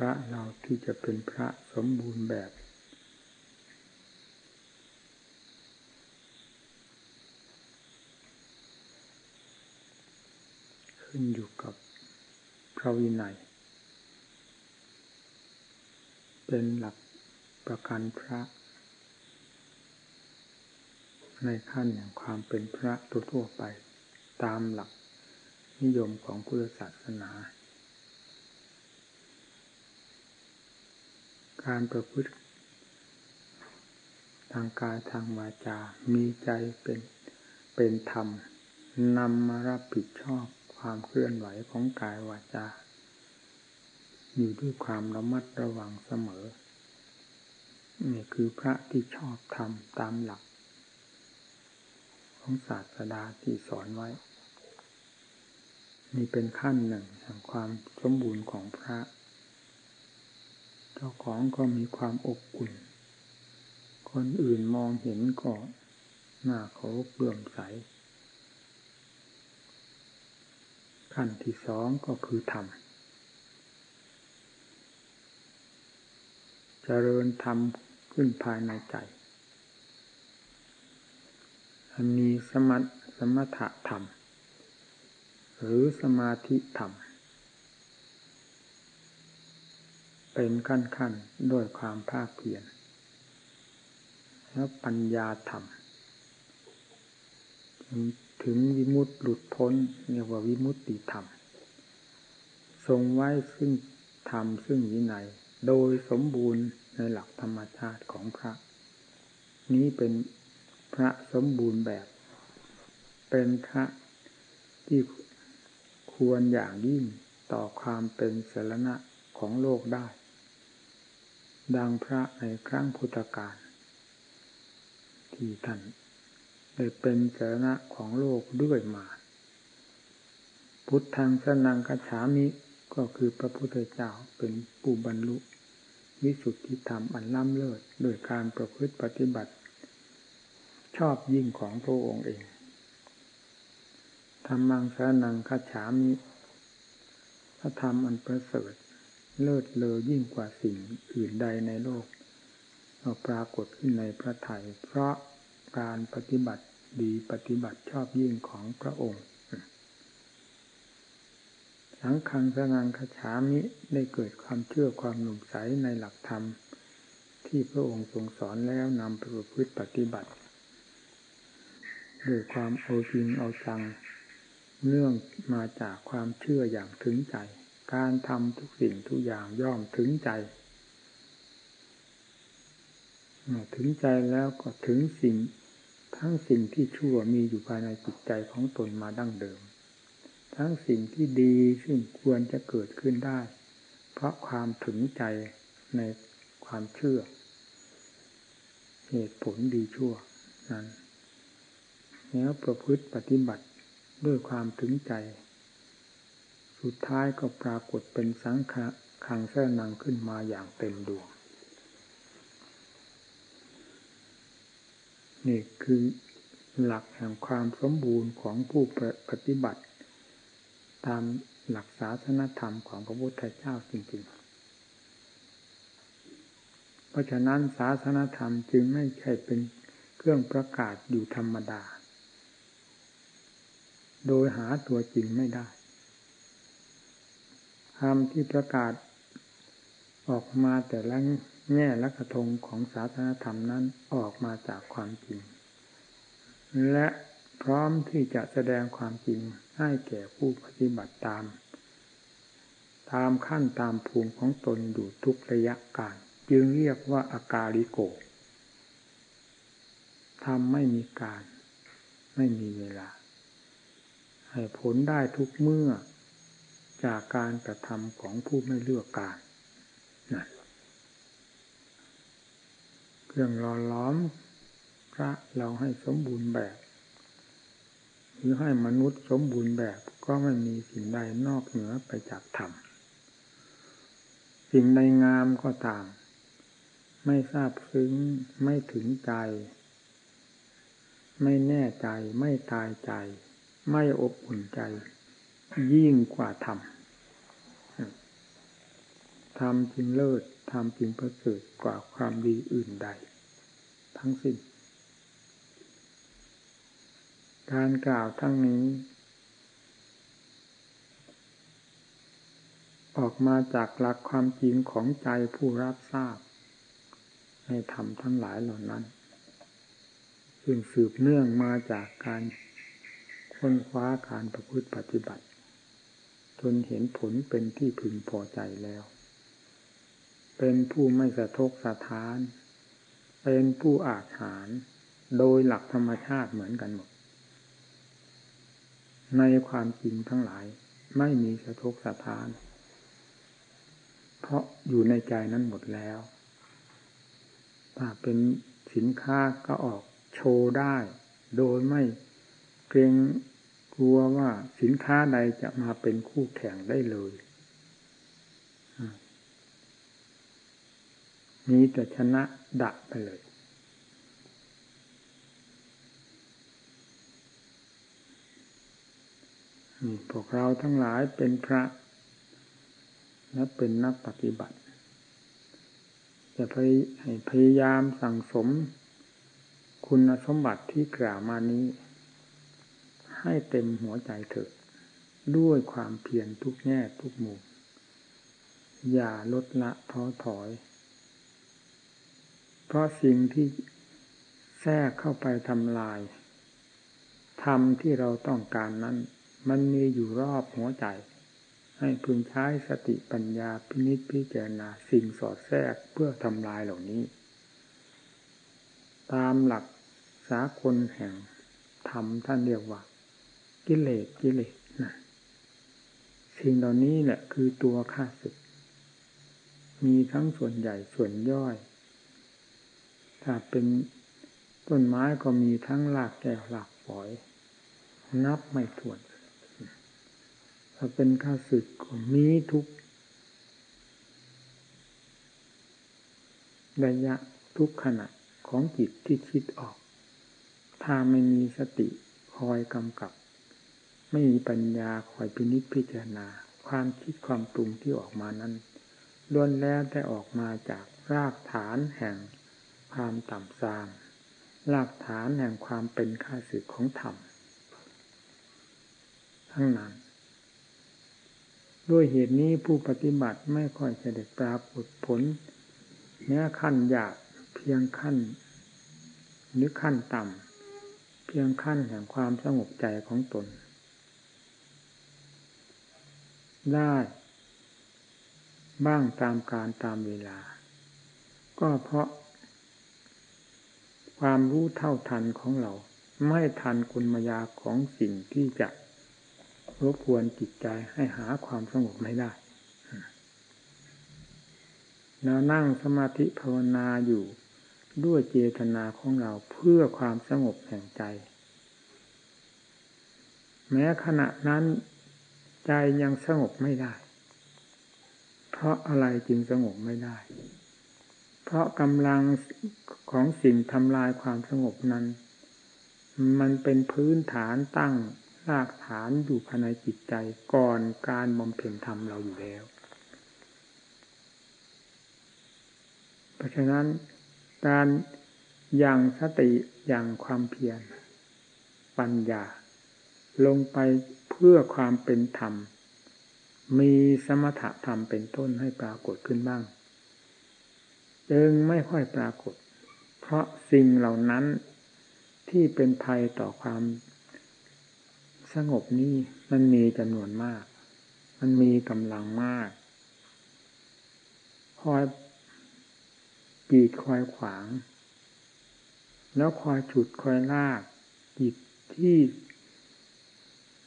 พระเราที่จะเป็นพระสมบูรณ์แบบ ขึ้นอยู่กับพระวินัย เป็นหลักประกันพระ ในขั้นอย่างความเป็นพระทั่วไปตามหลักนิยมของพุทธศาสนา การประพฤติ ทางกายทางวาจา มีใจเป็นเป็นธรรมนำมารับผิดชอบความเคลื่อนไหวของกายวาจา อยู่ด้วยความระมัดระวังเสมอ นี่คือพระที่ชอบทำตามหลัก ของศาสดาที่สอนไว้ นี่เป็นขั้นหนึ่งแห่งความสมบูรณ์ของพระ เจ้าของก็มีความอบอุ่น คนอื่นมองเห็นก็หน้าเขาเบื่อมใส ขั้นที่สองก็คือธรรมเจริญธรรมขึ้นภายในใจมีสมัสมถะธรรม หรือสมาธิธรรม เป็นขั้นขั้นด้วยความภาคเพียรแล้วปัญญาธรรม ถึงวิมุตติหลุดพ้นเรียกว่าวิมุตติธรรม ทรงไว้ซึ่งธรรมซึ่งวินัยโดยสมบูรณ์ในหลักธรรมชาติของพระ นี้เป็นพระสมบูรณ์แบบ เป็นพระที่ควรอย่างยิ่งต่อความเป็นสารณะของโลกได้ ดังพระในครั้งพุทธกาลที่ท่านได้เป็นสารณะของโลกด้วยมา พุทธังสนังคฉามิก็คือพระพุทธเจ้าเป็นปูบรรลุวิสุทธิธรรมอันล้ำเลิศโดยการประพฤติปฏิบัติ ชอบยิ่งของพระองค์เองธรรมังสานังคาฉามิพระธรรมอันประเสริฐ เลิศเลอยิ่งกว่าสิ่งอื่นใดในโลกเราปรากฏขึ้นในพระไถยเพราะการปฏิบัติดีปฏิบัติชอบยิ่งของพระองค์ สังขังสนังคาฉามิได้เกิดความเชื่อความหนุ่มใสในหลักธรรม ที่พระองค์ทรงสอนแล้วนำปประพฤติปฏิบัติด้วยความเอาจริงเอาจัง เนื่องมาจากความเชื่ออย่างถึงใจ การทำทุกสิ่งทุกอย่างย่อมถึงใจ ถึงใจแล้วก็ถึงสิ่ง ทั้งสิ่งที่ชั่วมีอยู่ภายในจิตใจของตนมาดั้งเดิม ทั้งสิ่งที่ดีซึ่งควรจะเกิดขึ้นได้ เพราะความถึงใจในความเชื่อ เหตุผลดีชั่วนั้นแล้วประพฤติปฏิบัติด้วยความถึงใจ สุดท้ายก็ปรากฏเป็นสังขะขังแท้นังขึ้นมาอย่างเต็มดวง นี่คือหลักแห่งความสมบูรณ์ของผู้ปฏิบัติ ตามหลักศาสนธรรมของพระพุทธเจ้าจริงๆ เพราะฉะนั้นศาสนธรรมจึงไม่ใช่เป็นเครื่องประกาศอยู่ธรรมดา โดยหาตัวจริงไม่ได้ ธรรมที่ประกาศออกมาแต่ละแง่ละกระทงของศาสนาธรรมนั้นออกมาจากความจริง และพร้อมที่จะแสดงความจริงให้แก่ผู้ปฏิบัติตาม ตามขั้นตามภูมิของตนอยู่ทุกระยะการ จึงเรียกว่าอากาลิโกทำไม่มีการ ไม่มีเวลา ให้ผลได้ทุกเมื่อ จากการกระทำของผู้ไม่เลือกการนั่นเครื่องรอล้อมพระเราให้สมบูรณ์แบบ หรือให้มนุษย์สมบูรณ์แบบก็ไม่มีสิ่งใดนอกเหนือไปจากธรรมสิ่งใดงามก็ตาม ไม่ทราบซึ้งไม่ถึงใจ ไม่แน่ใจ ไม่ตายใจ ไม่อบอุ่นใจ ยิ่งกว่าธรรมทำจริงเลิศทำจริงประเสริฐกว่าความดีอื่นใด ทั้งสิ้น การกล่าวทั้งนี้ ออกมาจากหลักความจริงของใจผู้รับทราบให้ทำทั้งหลายเหล่านั้นซึ่งสืบเนื่องมาจากการค้นคว้าการประพฤติปฏิบัติ จนเห็นผลเป็นที่พึงพอใจแล้ว เป็นผู้ไม่สะทกสะท้าน เป็นผู้อาจหารโดยหลักธรรมชาติเหมือนกันหมด ในความจริงทั้งหลายไม่มีสะทกสะท้าน เพราะอยู่ในใจนั้นหมดแล้ว ถ้าเป็นสินค้าก็ออกโชว์ได้ โดยไม่เกรง กลัวว่าสินค้าใดจะมาเป็นคู่แข่งได้เลยมีแต่ชนะดักไปเลย พวกเราทั้งหลายเป็นพระและเป็นนักปฏิบัติ จะพยายามสั่งสมคุณสมบัติที่กล่าวมานี้ ให้เต็มหัวใจเถิดด้วยความเพียรทุกแง่ทุกมุมอย่าลดละท้อถอย เพราะสิ่งที่แทรกเข้าไปทำลายธรรมที่เราต้องการนั้น มันมีอยู่รอบหัวใจ ให้พึงใช้สติปัญญาพินิจพิจารณาสิ่งสอดแทรกเพื่อทำลายเหล่านี้ ตามหลักสากลแห่งธรรมท่านเรียกว่า กิเลสกิเลสนะสิ่งเหล่านี้แหละคือตัวข้าศึก มีทั้งส่วนใหญ่ส่วนย่อย ถ้าเป็นต้นไม้ก็มีทั้งหลากแก้วหลากฝอย นับไม่ถ้วน ถ้าเป็นข้าศึกก็มีทุกระยะทุกขณะของจิตที่คิดออก ถ้าไม่มีสติคอยกำกับ ไม่มีปัญญาคอยพินิจพิจารณา ความคิดความปรุงที่ออกมานั้นล้วนแล้วแต่ออกมาจากรากฐานแห่งความต่ำทรามรากฐานแห่งความเป็นข้าศึกของธรรมทั้งนั้น ด้วยเหตุนี้ผู้ปฏิบัติไม่ค่อยจะได้ปรากฏผลแม้ขั้นหยาบเพียงขั้นหรือขั้นต่ำ เพียงขั้นแห่งความสงบใจของตน ได้บ้างตามการตามเวลา ก็เพราะ ความรู้เท่าทันของเรา ไม่ทันกุลมายาของสิ่งที่จะรบกวนจิตใจให้หาความสงบไม่ได้เรานั่งสมาธิภาวนาอยู่ด้วยเจตนาของเราเพื่อความสงบแห่งใจ แม้ขณะนั้น ใจยังสงบไม่ได้ เพราะอะไรจึงสงบไม่ได้ เพราะกำลังของสิ่งทำลายความสงบนั้น มันเป็นพื้นฐานตั้งรากฐานอยู่ภายในจิตใจก่อนการบำเพ็ญธรรมเราอยู่แล้ว เพราะฉะนั้นการอย่างสติอย่างความเพียรปัญญา ลงไป เพื่อความเป็นธรรม มีสมถะธรรมเป็นต้นให้ปรากฏขึ้นบ้าง จึงไม่ค่อยปรากฏ เพราะสิ่งเหล่านั้นที่เป็นภัยต่อความสงบนี้มันมีจำนวนมาก มันมีกำลังมาก คอยกีดคอยขวาง แล้วคอยฉุดคอยลากจิตที่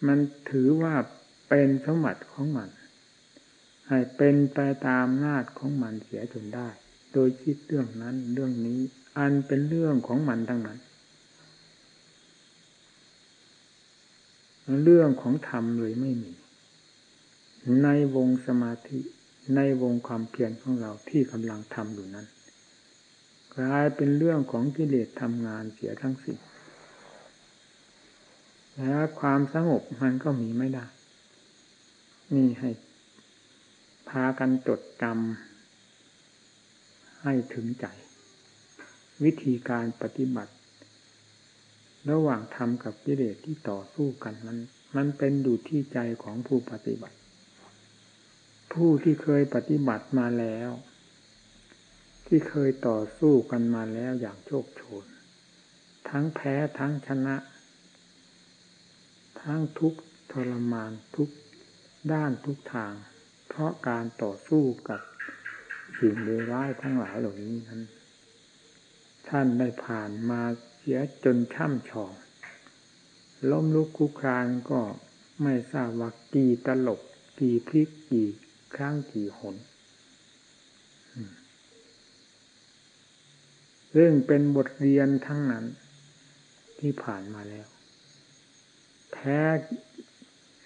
มันถือว่าเป็นสมบัติของมัน ให้เป็นไปตามนาจของมันเสียจนได้ โดยคิดเรื่องนั้นเรื่องนี้ อันเป็นเรื่องของมันทั้งนั้น เรื่องของธรรมเลยไม่มี ในวงสมาธิในวงความเพียรของเราที่กำลังทำอยู่นั้นกลายเป็นเรื่องของกิเลสทำงานเสียทั้งสิ้น แล้วความสงบมันก็มีไม่ได้ นี่ให้พากันจดจำให้ถึงใจ วิธีการปฏิบัติ ระหว่างธรรมกับกิเลสที่ต่อสู้กันนั้นมันเป็นอยู่ที่ใจของผู้ปฏิบัติ ผู้ที่เคยปฏิบัติมาแล้ว ที่เคยต่อสู้กันมาแล้วอย่างโชคโชน ทั้งแพ้ทั้งชนะ ทั้งทุกทรมานทุกด้านทุกทาง เพราะการต่อสู้กับสิ่งเลวร้ายทั้งหลายเหล่านี้นั้น ท่านได้ผ่านมาเสียจนช่ำชองล้มลุกคุกครานก็ไม่ทราบว่ากี่ตลบกี่พลิกกี่ครั้งกี่หนเรื่องเป็นบทเรียนทั้งนั้นที่ผ่านมาแล้ว แพ้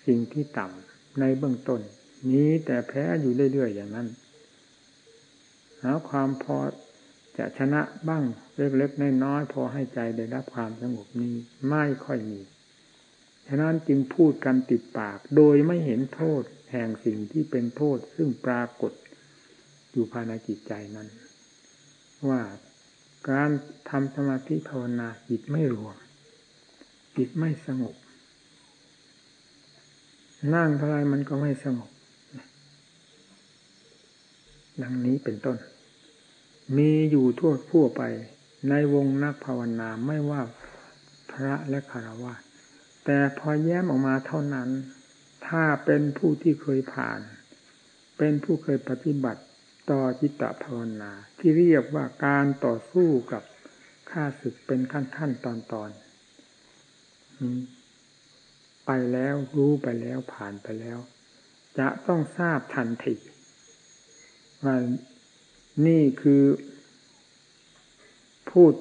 สิ่งที่ต่ำในเบื้องต้น นี้แต่แพ้อยู่เรื่อยๆอย่างนั้น หาความพอจะชนะบ้างเล็กๆน้อยๆพอให้ใจได้รับความสงบนี้ไม่ค่อยมี ฉะนั้นจึงพูดกันติดปาก โดยไม่เห็นโทษแห่งสิ่งที่เป็นโทษซึ่งปรากฏอยู่ภายในจิตใจนั้น ว่าการทำสมาธิภาวนาจิตไม่รวมจิตไม่สงบ นั่งเท่าไรมันก็ไม่สงบดังนี้เป็นต้น มีอยู่ทั่วทั่วไป ในวงนักภาวนาไม่ว่าพระและคารวะแต่พอแย้มออกมาเท่านั้น ถ้าเป็นผู้ที่เคยผ่าน เป็นผู้เคยปฏิบัติต่อจิตตภาวนา ที่เรียกว่าการต่อสู้กับข้าศึกเป็นขั้นขั้นตอนตอน ไปแล้วรู้ไปแล้วผ่านไปแล้ว จะต้องทราบทันทีว่านี่คือพูด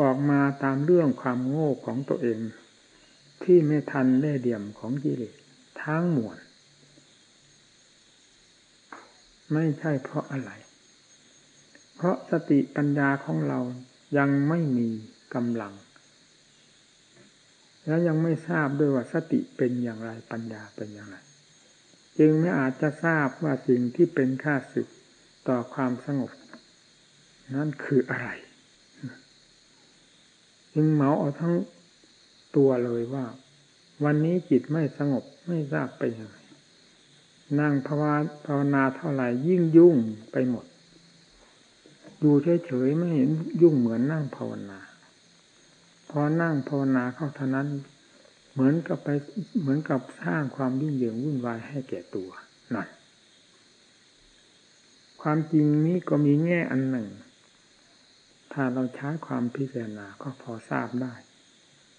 ออกมาตามเรื่องความโง่ของตัวเอง ที่ไม่ทันเล่เดี่ยมของกิเลสทั้งหมวลไม่ใช่เพราะอะไร เพราะสติปัญญาของเรายังไม่มีกำลัง แล้วยังไม่ทราบด้วยว่าสติเป็นอย่างไรปัญญาเป็นอย่างไร จึงไม่อาจจะทราบว่าสิ่งที่เป็นค่าศึกต่อความสงบ นั่นคืออะไร จึงเหมาเอาทั้งตัวเลยว่า วันนี้จิตไม่สงบไม่ทราบไปยังไงนั่งภาวาภาวนาเท่าไหร่ยิ่งยุ่งไปหมด ดูเฉยๆไม่เห็นยุ่งเหมือนนั่งภาวนา พอนั่งภาวนาเข้าเท่านั้น เหมือนกับไปเหมือนกับสร้างความยุ่งเหยิงวุ่นวายให้แก่ตัวนั่นความจริงนี้ก็มีแง่อันหนึ่ง ถ้าเราใช้ความพิจารณาก็พอทราบได้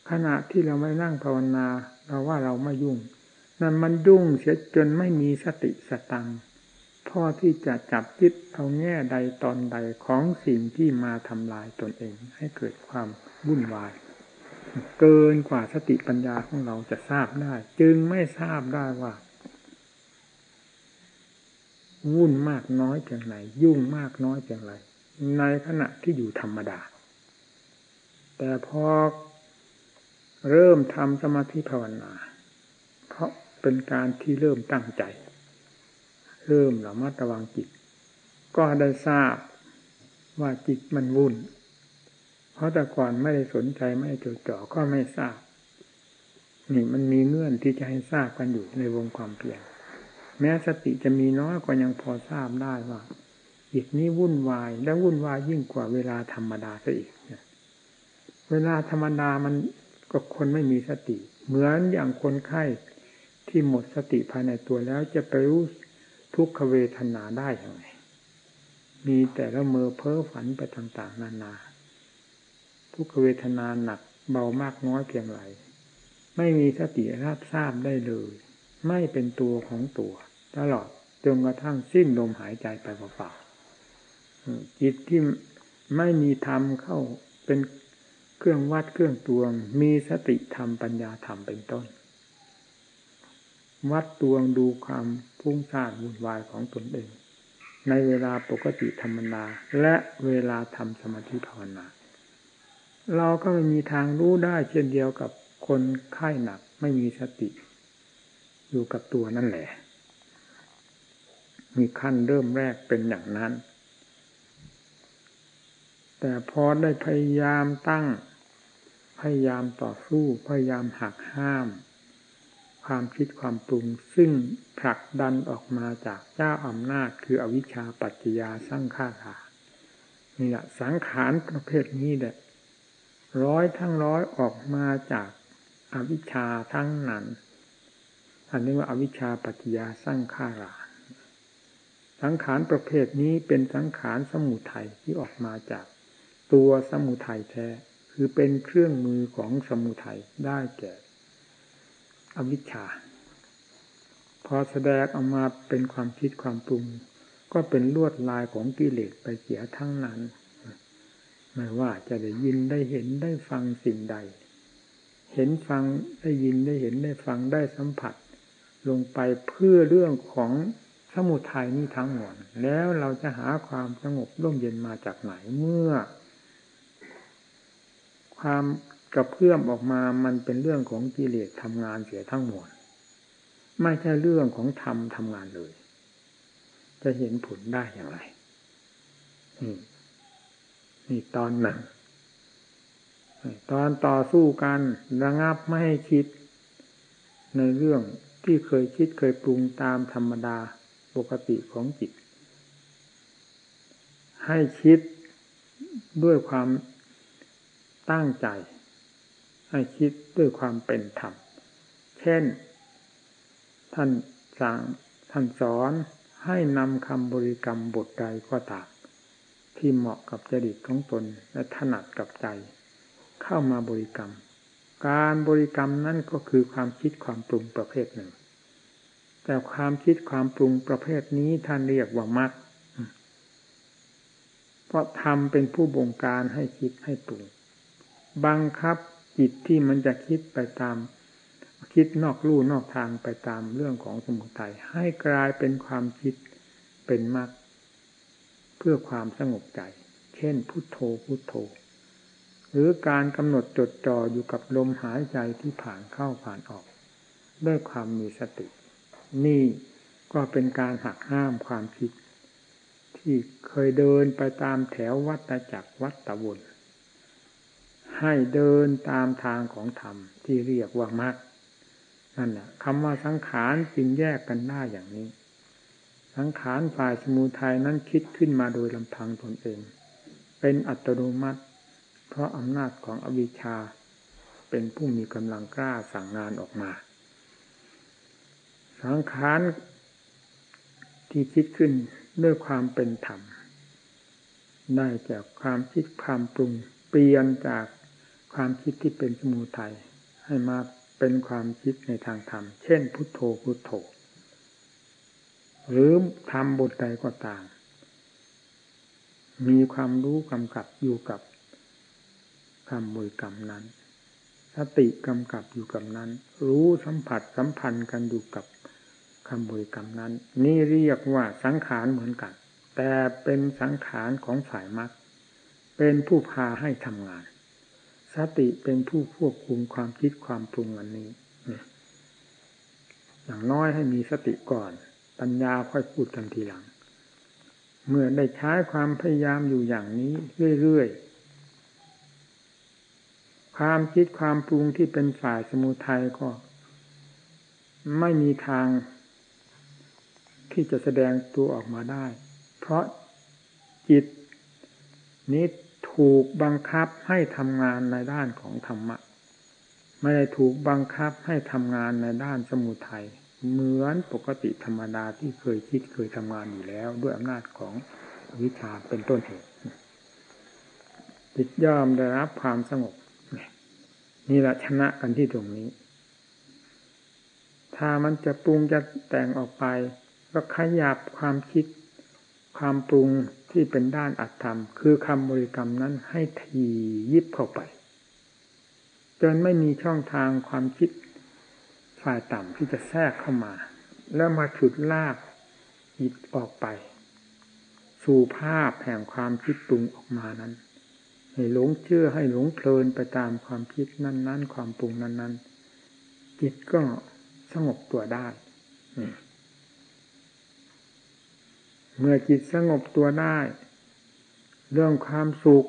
ขณะที่เราไม่นั่งภาวนา เราว่าเราไม่ยุ่ง นั่นมันยุ่งเสียจนไม่มีสติสตังพอที่จะจับยึดเอาแง่ใดตอนใดของสิ่งที่มาทำลายตนเอง ให้เกิดความวุ่นวาย เกินกว่าสติปัญญาของเราจะทราบได้ จึงไม่ทราบได้ว่าวุ่นมากน้อยเพียงไรยุ่งมากน้อยเพียงไร ในขณะที่อยู่ธรรมดา แต่พอเริ่มทำสมาธิภาวนา เพราะเป็นการที่เริ่มตั้งใจ เริ่มระมัดระวังจิต ก็ได้ทราบว่าจิตมันวุ่น เพราะแต่ก่อนไม่ได้สนใจไม่จดจ่อก็ไม่ทราบ นี่มันมีเงื่อนที่จะให้ทราบกันอยู่ในวงความเพียรแม้สติจะมีน้อยก็ยังพอทราบได้ว่าจิตนี้วุ่นวายและวุ่นวายยิ่งกว่าเวลาธรรมดาซะอีกเวลาธรรมดามันก็คนไม่มีสติ เหมือนอย่างคนไข้ที่หมดสติภายในตัวแล้วจะไปรู้ทุกขเวทนาได้อยังไงมีแต่ละเมอเพ้อฝันไปต่างๆ นานา ทุกเวทนาหนักเบามากน้อยเพียงไรไม่มีสติรับทราบได้เลย ไม่เป็นตัวของตัว ตลอดจนกระทั่งสิ้นลมหายใจไปเปล่าๆจิตที่ไม่มีธรรมเข้าเป็นเครื่องวัดเครื่องตวง มีสติธรรมปัญญาธรรมเป็นต้น วัดตวงดูความพุ่งซ่านวุ่นวายของตนเอง ในเวลาปกติธรรมนาและเวลาทำสมาธิภาวนา เราก็ไม่มีทางรู้ได้เช่นเดียวกับคนไข้หนักไม่มีสติ อยู่กับตัวนั่นแหละ มีขั้นเริ่มแรกเป็นอย่างนั้น แต่พอได้พยายามตั้ง พยายามต่อสู้ พยายามหักห้าม ความคิดความปรุง ซึ่งผลักดันออกมาจากเจ้าอำนาจคืออวิชชาปัจจยาสร้างข้ารานี่แหละสังขารประเภทนี้แหละ ร้อยทั้งร้อยออกมาจากอวิชชาทั้งนั้นอันนี้ว่าอาวิชชาปัจจยาสร้างข้าราสังขารประเภทนี้เป็นสังขารสมุทัยที่ออกมาจากตัวสมุทัยแท้ คือเป็นเครื่องมือของสมุทัยได้แก่ อวิชชา พอแสดงออกมาเป็นความคิดความปรุง ก็เป็นลวดลายของกิเลสไปเสียทั้งนั้น ไม่ว่าจะได้ยินได้เห็นได้ฟังสิ่งใด เห็นฟังได้ยินได้เห็นได้ฟังได้สัมผัส ลงไปเพื่อเรื่องของสมุทัยนี้ทั้งหมดแล้วเราจะหาความสงบร่มเย็นมาจากไหนเมื่อ ความกระเพื่อมออกมามันเป็นเรื่องของกิเลสทำงานเสียทั้งหมดไม่ใช่เรื่องของธรรมทำงานเลย จะเห็นผลได้อย่างไร นี่ตอนหนึ่งตอนต่อสู้กันระงับไม่ให้คิด ในเรื่องที่เคยคิดเคยปรุงตามธรรมดาปกติของจิต ให้คิดด้วยความตั้งใจ ให้คิดด้วยความเป็นธรรม เช่น ท่านสั่งท่านสอนให้นำคำบริกรรมบทใดก็ตาม ที่เหมาะกับจริตของตนและถนัดกับใจ เข้ามาบริกรรม การบริกรรมนั่นก็คือความคิดความปรุงประเภทหนึ่ง แต่ความคิดความปรุงประเภทนี้ท่านเรียกว่ามัดเพราะทำเป็นผู้บงการให้คิดให้ปรุง บังคับจิตที่มันจะคิดไปตาม คิดนอกลู่นอกทางไปตามเรื่องของสมุทัยให้กลายเป็นความคิดเป็นมรรค พื่อความสงบใจ เช่น พุทโธพุทโธ หรือการกำหนดจดจ่ออยู่กับลมหายใจที่ผ่านเข้าผ่านออก ด้วยความมีสติ นี่ก็เป็นการหักห้ามความคิด ที่เคยเดินไปตามแถววัตจักรวัตตะวนให้เดินตามทางของธรรมที่เรียกว่ามรรคนั่นแหละคำว่าสังขารจึงแยกกันได้อย่างนี้ สังขารฝ่ายสมุทัยนั้นคิดขึ้นมาโดยลำพังตนเอง เป็นอัตโนมัติ เพราะอำนาจของอวิชชา เป็นผู้มีกำลังกล้าสั่งงานออกมา สังขารที่คิดขึ้นด้วยความเป็นธรรม ได้จากความคิดความปรุงเปลี่ยนจากความคิดที่เป็นสมุทัยให้มาเป็นความคิดในทางธรรม เช่น พุทโธพุทโธ หรือทำบทใดก็ตาม มีความรู้กำกับอยู่กับคำบริกรรมนั้น สติกำกับอยู่กับนั้น รู้สัมผัสสัมพันธ์กันอยู่กับคำบริกรรมนั้น นี่เรียกว่าสังขารเหมือนกัน แต่เป็นสังขารของฝ่ายมรรคเป็นผู้พาให้ทำงาน สติเป็นผู้ควบคุมความคิดความปรุงอันนี้อย่างน้อยให้มีสติก่อน ปัญญาค่อยพูดกันทีหลัง เมื่อได้ใช้ความพยายามอยู่อย่างนี้เรื่อยๆ ความคิดความปรุงที่เป็นฝ่ายสมุทัยก็ ไม่มีทาง ที่จะแสดงตัวออกมาได้ เพราะจิตนี้ถูกบังคับให้ทำงานในด้านของธรรมะ ไม่ได้ถูกบังคับให้ทำงานในด้านสมุทัย เหมือนปกติธรรมดาที่เคยคิดเคยทำงานอยู่แล้ว ด้วยอำนาจของวิชาเป็นต้นเหตุจิตย่อมได้รับความสงบนี่แหละชนะกันที่ตรงนี้ ถ้ามันจะปรุงจะแต่งออกไป ก็ขยับความคิด ความปรุงที่เป็นด้านอัตธรรม คือคำบริกรรมนั้นให้ทียิบเข้าไป จนไม่มีช่องทางความคิด ฝ่ายต่ำที่จะแทรกเข้ามา แล้วมาฉุดลากจิตออกไป สู่ภาพแห่งความคิดปรุงออกมานั้น ให้หลงเชื่อให้หลงเพลินไปตามความคิดนั้น ๆ ความปรุงนั้น ๆ จิตก็สงบตัวได้เมื่อจิตสงบตัวได้ เรื่องความสุข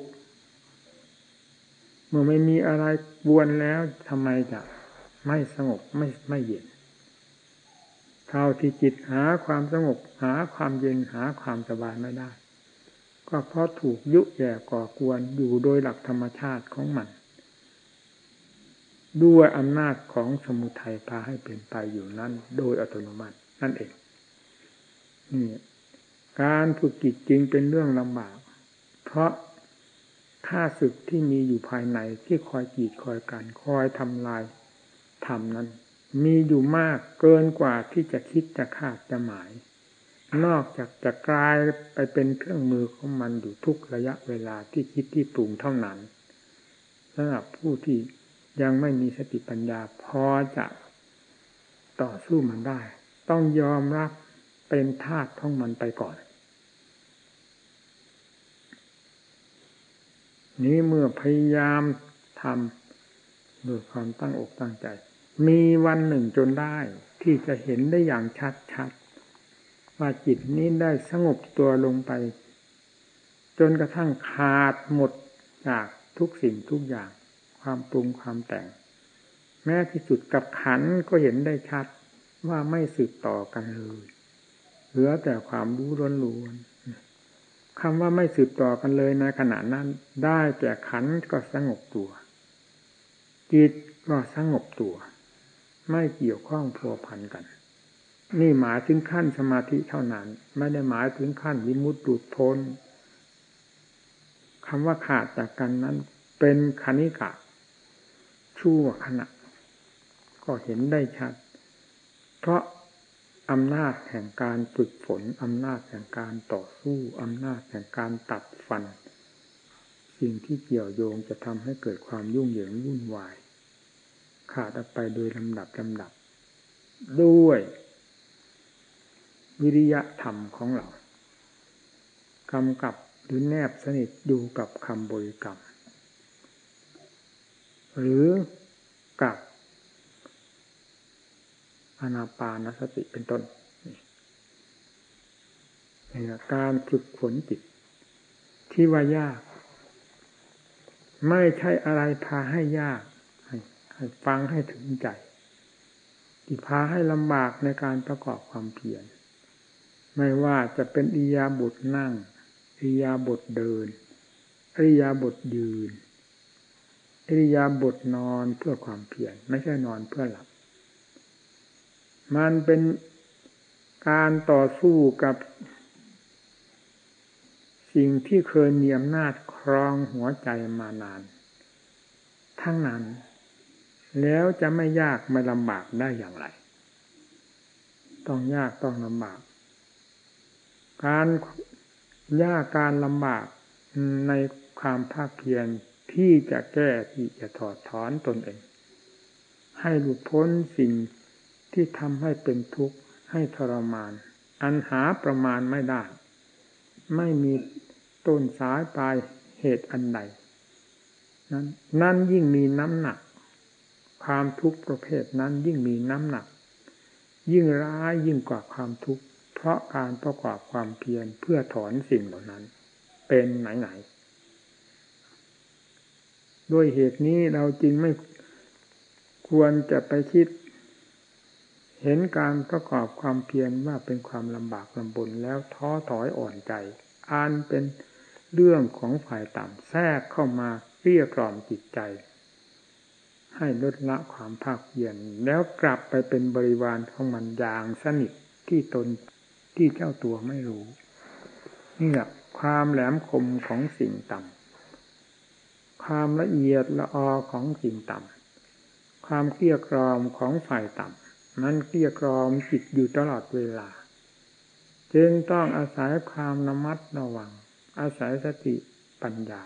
เมื่อไม่มีอะไรบวนแล้วทำไมจะ ไม่สงบไม่ไม่เย็น เท่าที่จิตหาความสงบหาความเย็นหาความสบายไม่ได้ ก็เพราะถูกยุแย่ก่อกวนอยู่โดยหลักธรรมชาติของมัน ด้วยอำนาจของสมุทัยพาให้เป็นไปอยู่นั้น โดยอัตโนมัตินั่นเองนี่การฝึกจิตจริงเป็นเรื่องลำบาก เพราะข้าศึกที่มีอยู่ภายในที่คอยกีดคอยกันคอยทำลาย ธรรมนั้น มีอยู่มากเกินกว่าที่จะคิดจะคาดจะหมาย นอกจากจะกลายไปเป็นเครื่องมือของมันอยู่ทุกระยะเวลาที่คิดที่ปรุงเท่านั้นสำหรับผู้ที่ยังไม่มีสติปัญญาพอจะต่อสู้มันได้ ต้องยอมรับเป็นธาตุของมันไปก่อน นี้เมื่อพยายามทำด้วยความตั้งอกตั้งใจ มีวันหนึ่งจนได้ที่จะเห็นได้อย่างชัดชัดว่าจิตนี้ได้สงบตัวลงไป จนกระทั่งขาดหมดจากทุกสิ่งทุกอย่าง ความปรุงความแต่ง แม้ที่สุดกับขันก็เห็นได้ชัดว่าไม่สืบต่อกันเลยเหลือแต่ความรู้ล้วนๆคำว่าไม่สืบต่อกันเลยในขณะนั้น ได้แต่ขันก็สงบตัว จิตก็สงบตัว ไม่เกี่ยวข้องพัวพันกัน นี่หมายถึงขั้นสมาธิเท่านั้น ไม่ได้หมายถึงขั้นวิมุตติพ้นคำว่าขาดจากกันนั้น เป็นคณิกะ ชั่วขณะ ก็เห็นได้ชัด เพราะอำนาจแห่งการฝึกฝนอำนาจแห่งการต่อสู้อำนาจแห่งการตัดฟัน สิ่งที่เกี่ยวโยงจะทำให้เกิดความยุ่งเหยิงวุ่นวาย ขาดออกไปโดยลำดับลำดับ ด้วย วิริยะธรรมของเรากำกับหรือแนบสนิทอยู่กับคำบริกรรม หรือกับอนาปานสติเป็นต้นนี่การฝึกฝนจิต ที่ว่ายาก ไม่ใช่อะไรพาให้ยาก ให้ฟังให้ถึงใจที่พาให้ลำบากในการประกอบความเพียรไม่ว่าจะเป็นอิยาบทนั่งอิยาบทเดินอริยาบทยืนอริยาบทนอนเพื่อความเพียรไม่ใช่นอนเพื่อหลับ มันเป็นการต่อสู้กับสิ่งที่เคยมีอำนาจครองหัวใจมานาน ทั้งนั้น แล้วจะไม่ยากไม่ลำบากได้อย่างไร ต้องยากต้องลำบาก การยากการลำบากในความภาคเพียรที่จะแก้ที่จะถอดถอนตนเอง ให้หลุดพ้นสิ่งที่ทำให้เป็นทุกข์ให้ทรมาน อันหาประมาณไม่ได้ ไม่มีต้นสายปลายเหตุอันใดนั้นนั่นยิ่งมีน้ำหนัก ความทุกข์ประเภทนั้นยิ่งมีน้ำหนัก ยิ่งร้ายยิ่งกว่าความทุกข์เพราะการประกอบความเพียรเพื่อถอนสิ่งเหล่านั้น เป็นไหนไหนด้วยเหตุนี้เราจึงไม่ควรจะไปคิด เห็นการประกอบความเพียรว่าเป็นความลำบากลำบนแล้วท้อถอยอ่อนใจอันเป็นเรื่องของฝ่ายต่ำแทรกเข้ามาเรียกล่อมจิตใจ ให้ลดละความภาคเพียรแล้วกลับไปเป็นบริวารของมันอย่างสนิทที่ตนที่เจ้าตัวไม่รู้นี่แหละความแหลมคมของสิ่งต่ำความละเอียดละออของสิ่งต่ำความเกลี้ยกล่อมของฝ่ายต่ำมันเกลี้ยกล่อมจิตอยู่ตลอดเวลา จึงต้องอาศัยความระมัดระวัง อาศัยสติปัญญา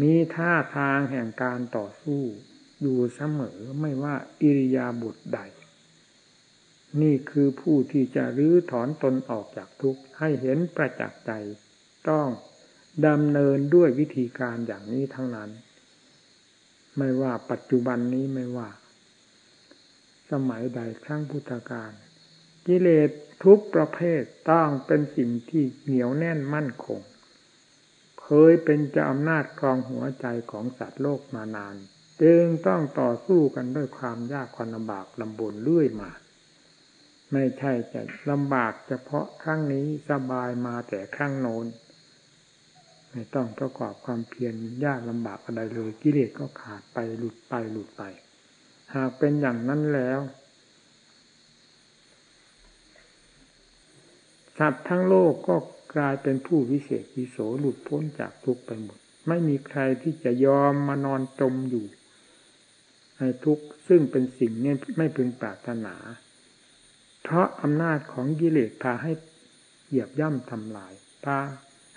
มีท่าทางแห่งการต่อสู้อยู่เสมอไม่ว่าอิริยาบถใด นี่คือผู้ที่จะรื้อถอนตนออกจากทุกข์ให้เห็นประจักษ์ใจ ต้องดำเนินด้วยวิธีการอย่างนี้ทั้งนั้น ไม่ว่าปัจจุบันนี้ไม่ว่า สมัยใดครั้งพุทธกาลกิเลสทุกประเภทต้องเป็นสิ่งที่เหนียวแน่นมั่นคง เคยเป็นจะอำนาจครองหัวใจของสัตว์โลกมานาน จึงต้องต่อสู้กันด้วยความยากความลำบากลำบนเรื่อยมา ไม่ใช่จะลำบากเฉพาะครั้งนี้สบายมาแต่ครั้งโน้นไม่ต้องประกอบความเพียรยากลำบากอะไรเลยกิเลสก็ขาดไปหลุดไปหลุดไป หากเป็นอย่างนั้นแล้วสัตว์ทั้งโลกก็ กลายเป็นผู้วิเศษวิโสหลุดพ้นจากทุกข์ไปหมด ไม่มีใครที่จะยอมมานอนจมอยู่ในทุกข์ซึ่งเป็นสิ่งนี้ไม่พึงปรารถนา เพราะอำนาจของกิเลสพาให้เหยียบย่ำทำลายพา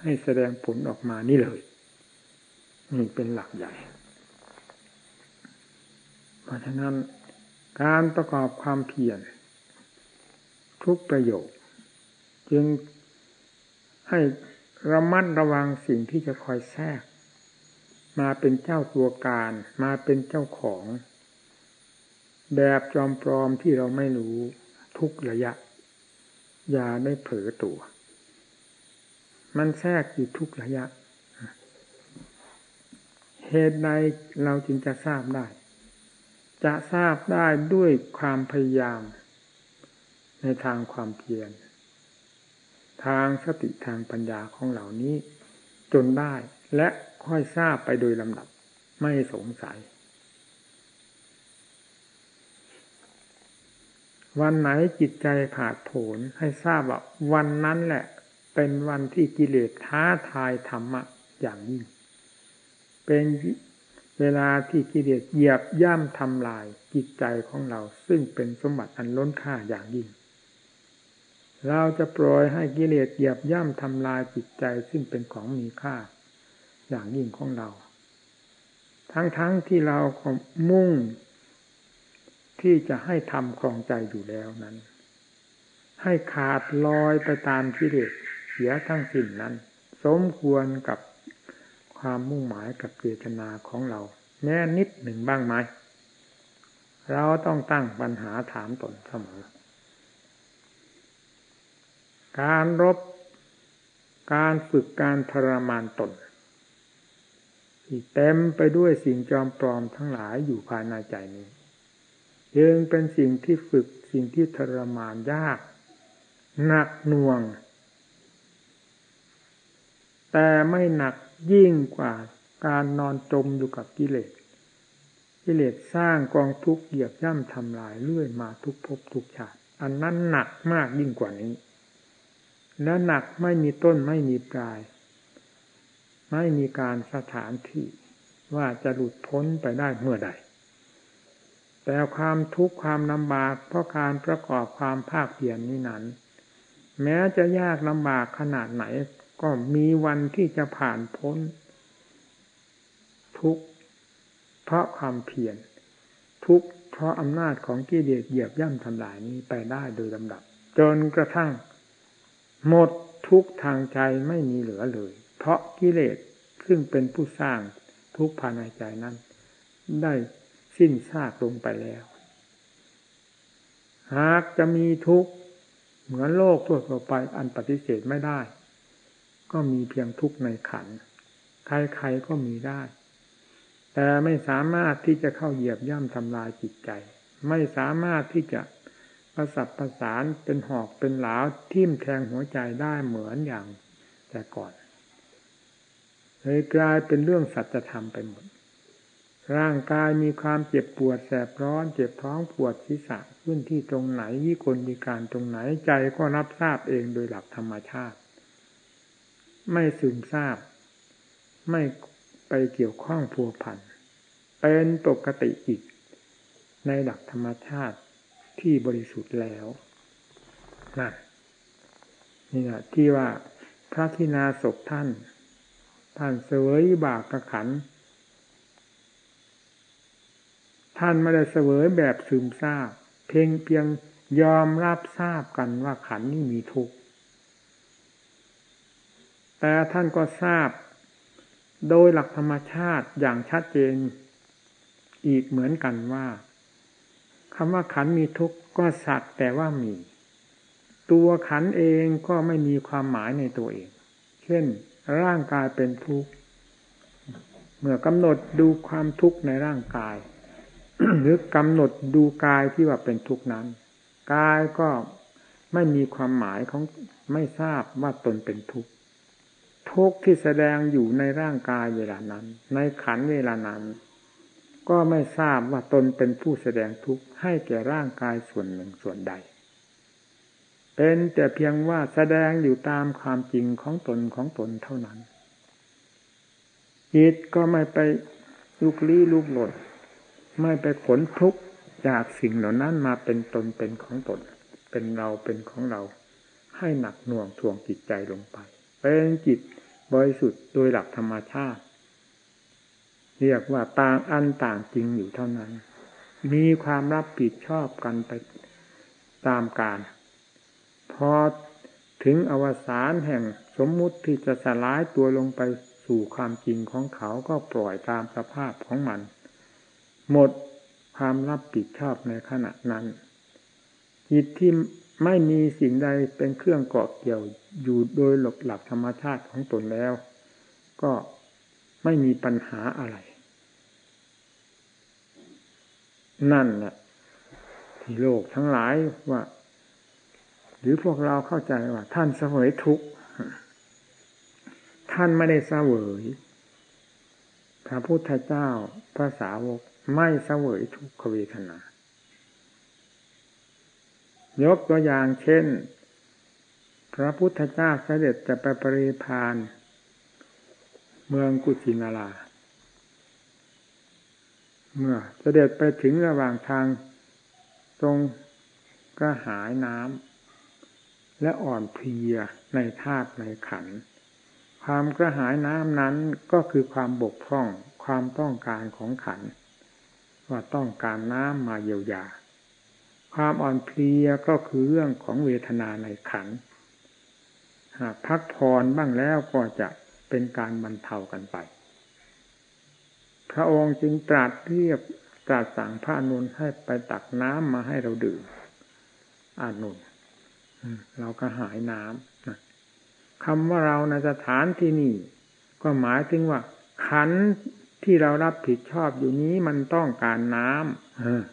ให้แสดงผลออกมานี่เลยนี่เป็นหลักใหญ่ เพราะฉะนั้นการประกอบความเพียรทุกประโยชน์จึง ให้ระมัดระวังสิ่งที่จะคอยแทรก มาเป็นเจ้าตัวการมาเป็นเจ้าของ แบบจอมปลอมที่เราไม่รู้ทุกระยะ อย่าได้เผลอตัว มันแทรกอยู่ทุกระยะ เหตุใดเราจึงจะทราบได้ จะทราบได้ด้วยความพยายาม ในทางความเพียร ทางสติทางปัญญาของเหล่านี้ จนได้และค่อยทราบไปโดยลำดับไม่สงสัย วันไหนจิตใจผาดโผนให้ทราบว่าวันนั้นแหละ เป็นวันที่กิเลสท้าทายธรรมะอย่างยิ่ง เป็นเวลาที่กิเลสเหยียบย่ำทำลายจิตใจของเรา ซึ่งเป็นสมบัติอันล้นค่าอย่างยิ่ง เราจะปล่อยให้กิเลสเหยียบย่ำทำลายจิตใจซึ่งเป็นของมีค่า อย่างยิ่งของเรา ทั้งๆทที่เรามุ่ง ที่จะให้ทำครองใจอยู่แล้วนั้น ให้ขาดลอยไปตามกิเลสเสียทั้งสิ้นนั้น สมควรกับความมุ่งหมายกับเจตนาของเรา แม้นิดหนึ่งบ้างไหม เราต้องตั้งปัญหาถามตนเสมอ การรบ การฝึกการทรมานตนที่เต็มไปด้วยสิ่งจอมปลอมทั้งหลายอยู่ภายในใจนี้ยังเป็นสิ่งที่ฝึกสิ่งที่ทรมานยาก หนักหน่วง แต่ไม่หนักยิ่งกว่าการนอนจมอยู่กับกิเลสกิเลสสร้างกองทุกข์เหยียบย่ำทำลายเรื่อยมาทุกภพทุกชาติ อันนั้นหนักมากยิ่งกว่านี้ และหนักไม่มีต้นไม่มีปลาย ไม่มีการสถานที่ว่าจะหลุดพ้นไปได้เมื่อใด แต่ความทุกข์ความลำบากเพราะการประกอบความภาคเพียรนนี้นั้น แม้จะยากลำบากขนาดไหนก็มีวันที่จะผ่านพ้น ทุกเพราะความเพียรทุกเพราะอำนาจของกิเลสเหยียบย่ำทำลายนี้ไปได้โดยลำดับ จนกระทั่ง หมดทุกทางใจไม่มีเหลือเลย เพราะกิเลสซึ่งเป็นผู้สร้างทุกภายในใจนั้น ได้สิ้นซากลงไปแล้ว หากจะมีทุกข์เหมือนโลกทั่วไปอันปฏิเสธไม่ได้ ก็มีเพียงทุกข์ในขัน ใครๆก็มีได้ แต่ไม่สามารถที่จะเข้าเหยียบย่ำทำลายจิตใจ ไม่สามารถที่จะ ประสับประสานเป็นหอกเป็นหลาวทิ่มแทงหัวใจได้เหมือนอย่างแต่ก่อนเลยกลายเป็นเรื่องสัจธรรมไปหมด ร่างกายมีความเจ็บปวดแสบร้อน เจ็บท้องปวดศีรษะขึ้นที่ตรงไหนวิกลมีการตรงไหนใจก็รับทราบเองโดยหลักธรรมชาติ ไม่ซึมทราบ ไม่ไปเกี่ยวข้องพัวพันเป็นปกติอีกในหลักธรรมชาติ ที่บริสุทธิ์แล้วนั่นนี่แหละที่ว่าพระทินาศพท่าน ท่านเสวยบากกระขัน ท่านไม่ได้เสวยแบบซึมซาบ เพียงเพียงยอมรับทราบกันว่าขันนี้มีทุกข์แต่ท่านก็ทราบ โดยหลักธรรมชาติอย่างชัดเจน อีกเหมือนกันว่า คำว่าขันมีทุกข์ก็สักแต่ว่ามี ตัวขันเองก็ไม่มีความหมายในตัวเอง เช่น ร่างกายเป็นทุกข์เมื่อกำหนดดูความทุกข์ในร่างกาย หรือกำหนดดูกายที่ว่าเป็นทุกข์นั้น กายก็ไม่มีความหมายของไม่ทราบว่าตนเป็นทุกข์ทุกข์ที่แสดงอยู่ในร่างกายเวลานั้น ในขันเวลานั้น ก็ไม่ทราบว่าตนเป็นผู้แสดงทุกข์ให้แก่ร่างกายส่วนหนึ่งส่วนใด เป็นแต่เพียงว่าแสดงอยู่ตามความจริงของตนของตนเท่านั้นจิตก็ไม่ไปลุกลี้ลุกหลดไม่ไปขนทุกข์จากสิ่งเหล่านั้นมาเป็นตนเป็นของตน เป็นเราเป็นของเรา ให้หนักหน่วงทวงจิตใจลงไป เป็นจิตบริสุทธิ์โดยหลักธรรมชาติ เรียกว่าต่างอันต่างจริงอยู่เท่านั้น มีความรับผิดชอบกันไปตามการพอถึงอวสานแห่งสมมุติที่จะสลายตัวลงไปสู่ความจริงของเขาก็ปล่อยตามสภาพของมัน หมดความรับผิดชอบในขณะนั้น จิตที่ไม่มีสิ่งใดเป็นเครื่องเกาะเกี่ยวอยู่โดยหลบหลักธรรมชาติของตนแล้ว ก็ ไม่มีปัญหาอะไร นั่นแหละที่โลกทั้งหลายว่า หรือพวกเราเข้าใจว่า ท่านเสวยทุกข์ท่านไม่ได้เสวยพระพุทธเจ้าพระสาวกไม่เสวยทุกขเวทนา ยกตัวอย่างเช่น พระพุทธเจ้าเสด็จจะไปปริพาน เมืองกุชินารา เมื่อเสด็จไปถึงระหว่างทางตรงกระหายน้ำและอ่อนเพลียในธาตุในขัน ความกระหายน้ำนั้นก็คือความบกพร่องความต้องการของขัน ว่าต้องการน้ำมาเยียวยา ความอ่อนเพลียก็คือเรื่องของเวทนาในขันหากพักผ่อนบ้างแล้วก็จะ เป็นการบรรเทากันไป พระองค์จึงตรัสเรียบตรัสสั่งพระอนุนให้ไปตักน้ำมาให้เราดื่มอนุนเราก็หายน้ำคำว่าเราในสถานที่นี่ ก็หมายถึงว่า ขันที่เรารับผิดชอบอยู่นี้มันต้องการน้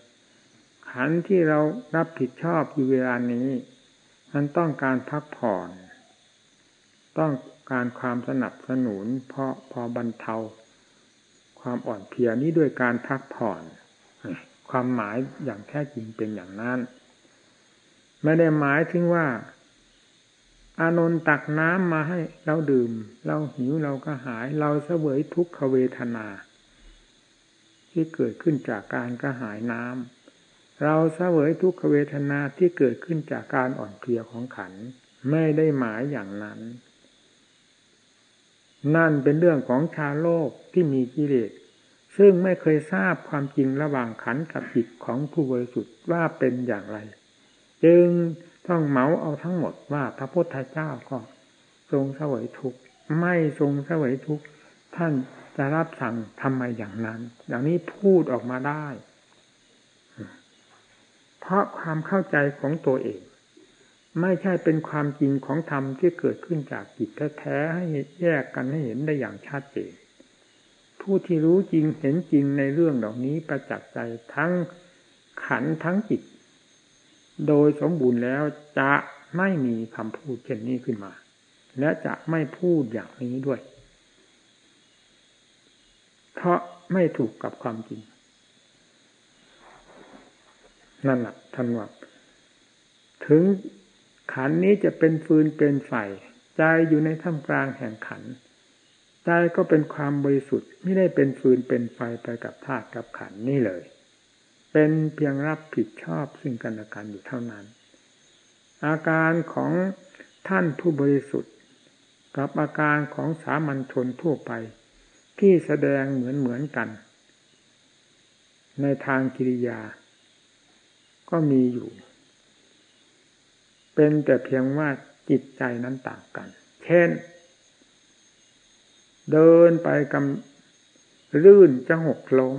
ำขันที่เรารับผิดชอบอยู่เวลานี้ มันต้องการพักผ่อน ต้อง การความสนับสนุนเพราะพอบรรเทา ความอ่อนเพลียนี้ด้วยการพักผ่อน ความหมายอย่างแท้จริงเป็นอย่างนั้น ไม่ได้หมายถึงว่า อานนท์ตักน้ำมาให้เราดื่ม เราหิวเราก็หาย เราเสวยทุกขเวทนา ที่เกิดขึ้นจากการกระหายน้ำเราเสวยทุกขเวทนาที่เกิดขึ้นจากการอ่อนเพลียของขันไม่ได้หมายอย่างนั้น นั่นเป็นเรื่องของชาโลกที่มีกิเลสซึ่งไม่เคยทราบความจริงระหว่างขันกับจิตของผู้บริสุทธิ์ว่าเป็นอย่างไร จึงต้องเหมาเอาทั้งหมดว่าพระพุทธเจ้าก็ทรงเสวยทุกข์ไม่ทรงเสวยทุกข์ท่านจะรับสั่งทำไมอย่างนั้น อย่างนี้พูดออกมาได้ เพราะความเข้าใจของตัวเอง ไม่ใช่เป็นความจริงของธรรมที่เกิดขึ้นจากจิตแท้ๆให้แยกกันให้เห็นได้อย่างชัดเจนผู้ที่รู้จริงเห็นจริงในเรื่องเหล่านี้ประจักษ์ใจทั้งขันทั้งจิต โดยสมบูรณ์แล้วจะไม่มีคำพูดเช่นนี้ขึ้นมา และจะไม่พูดอย่างนี้ด้วย เพราะไม่ถูกกับความจริง นั่นแหละท่านว่าถึง ขันนี้จะเป็นฟืนเป็นไฟใจอยู่ในท่ามกลางแห่งขันใจก็เป็นความบริสุทธิ์ไม่ได้เป็นฟืนเป็นไฟไปกับธาตุกับขันนี่เลย เป็นเพียงรับผิดชอบซึ่งกันและกันอยู่เท่านั้น อาการของท่านผู้บริสุทธิ์ กับอาการของสามัญชนทั่วไป ที่แสดงเหมือนเหมือนกัน ในทางกิริยา ก็มีอยู่ เป็นแต่เพียงว่าจิตใจนั้นต่างกัน เช่น เดินไปกำลื่นจะหกล้ม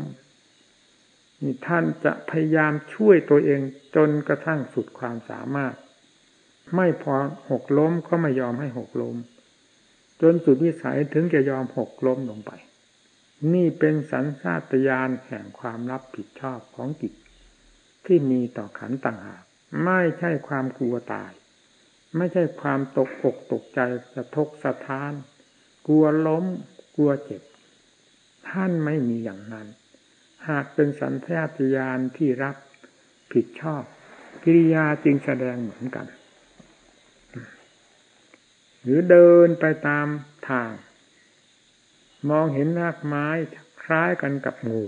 นี่ท่านจะพยายามช่วยตัวเองจนกระทั่งสุดความสามารถ ไม่พอหกล้มก็ไม่ยอมให้หกล้ม จนสุดวิสัยถึงจะยอมหกล้มลงไป นี่เป็นสัญชาตญาณแห่งความรับผิดชอบของจิตที่มีต่อขันต่างหาก ไม่ใช่ความกลัวตาย ไม่ใช่ความตกอกตกใจสะทกสะท้าน กลัวล้ม กลัวเจ็บ ท่านไม่มีอย่างนั้น หากเป็นสัญชาตญาณที่รับผิดชอบกิริยาจึงแสดงเหมือนกัน หรือเดินไปตามทาง มองเห็นรากไม้คล้ายกันกับงู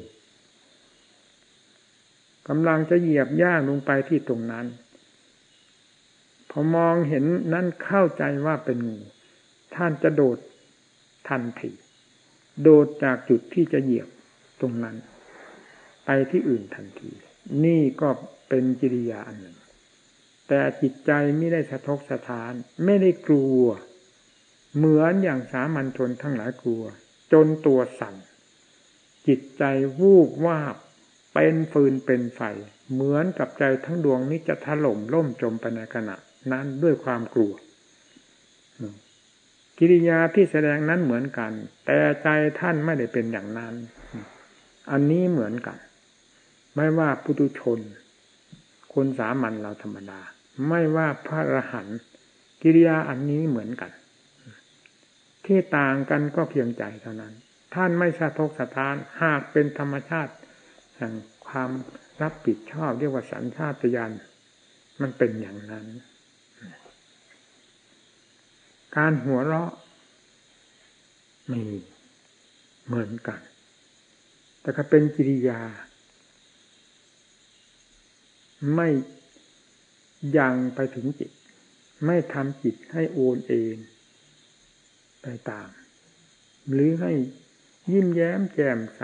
กำลังจะเหยียบย่างลงไปที่ตรงนั้น พอมองเห็นนั่นเข้าใจว่าเป็นงู ท่านจะโดดทันทีโดดจากจุดที่จะเหยียบตรงนั้น ไปที่อื่นทันที นี่ก็เป็นกิริยาอันหนึ่ง แต่จิตใจไม่ได้สะทกสะทาน ไม่ได้กลัว เหมือนอย่างสามัญชนทั้งหลายกลัว จนตัวสั่นจิตใจวูบวาบ เป็นฟืนเป็นไฟ เหมือนกับใจทั้งดวงนี้จะถล่มล่มจมไปในขณะ นั้นด้วยความกลัว กิริยาที่แสดงนั้นเหมือนกัน แต่ใจท่านไม่ได้เป็นอย่างนั้น อันนี้เหมือนกัน ไม่ว่าปุตุชน คนสามัญเราธรรมดา ไม่ว่าพระอรหันต์กิริยาอันนี้เหมือนกัน ที่ต่างกันก็เพียงใจเท่านั้น ท่านไม่สะทกสะท้านหากเป็นธรรมชาติ แห่งความรับผิดชอบเรียกว่าสัญชาตญาณมันเป็นอย่างนั้น การหัวเราะมีเหมือนกัน แต่ก็เป็นกิริยา ไม่ยังไปถึงจิต ไม่ทำจิตให้โอนเอง ไปตาม หรือให้ยิ้มแย้มแจ่มใส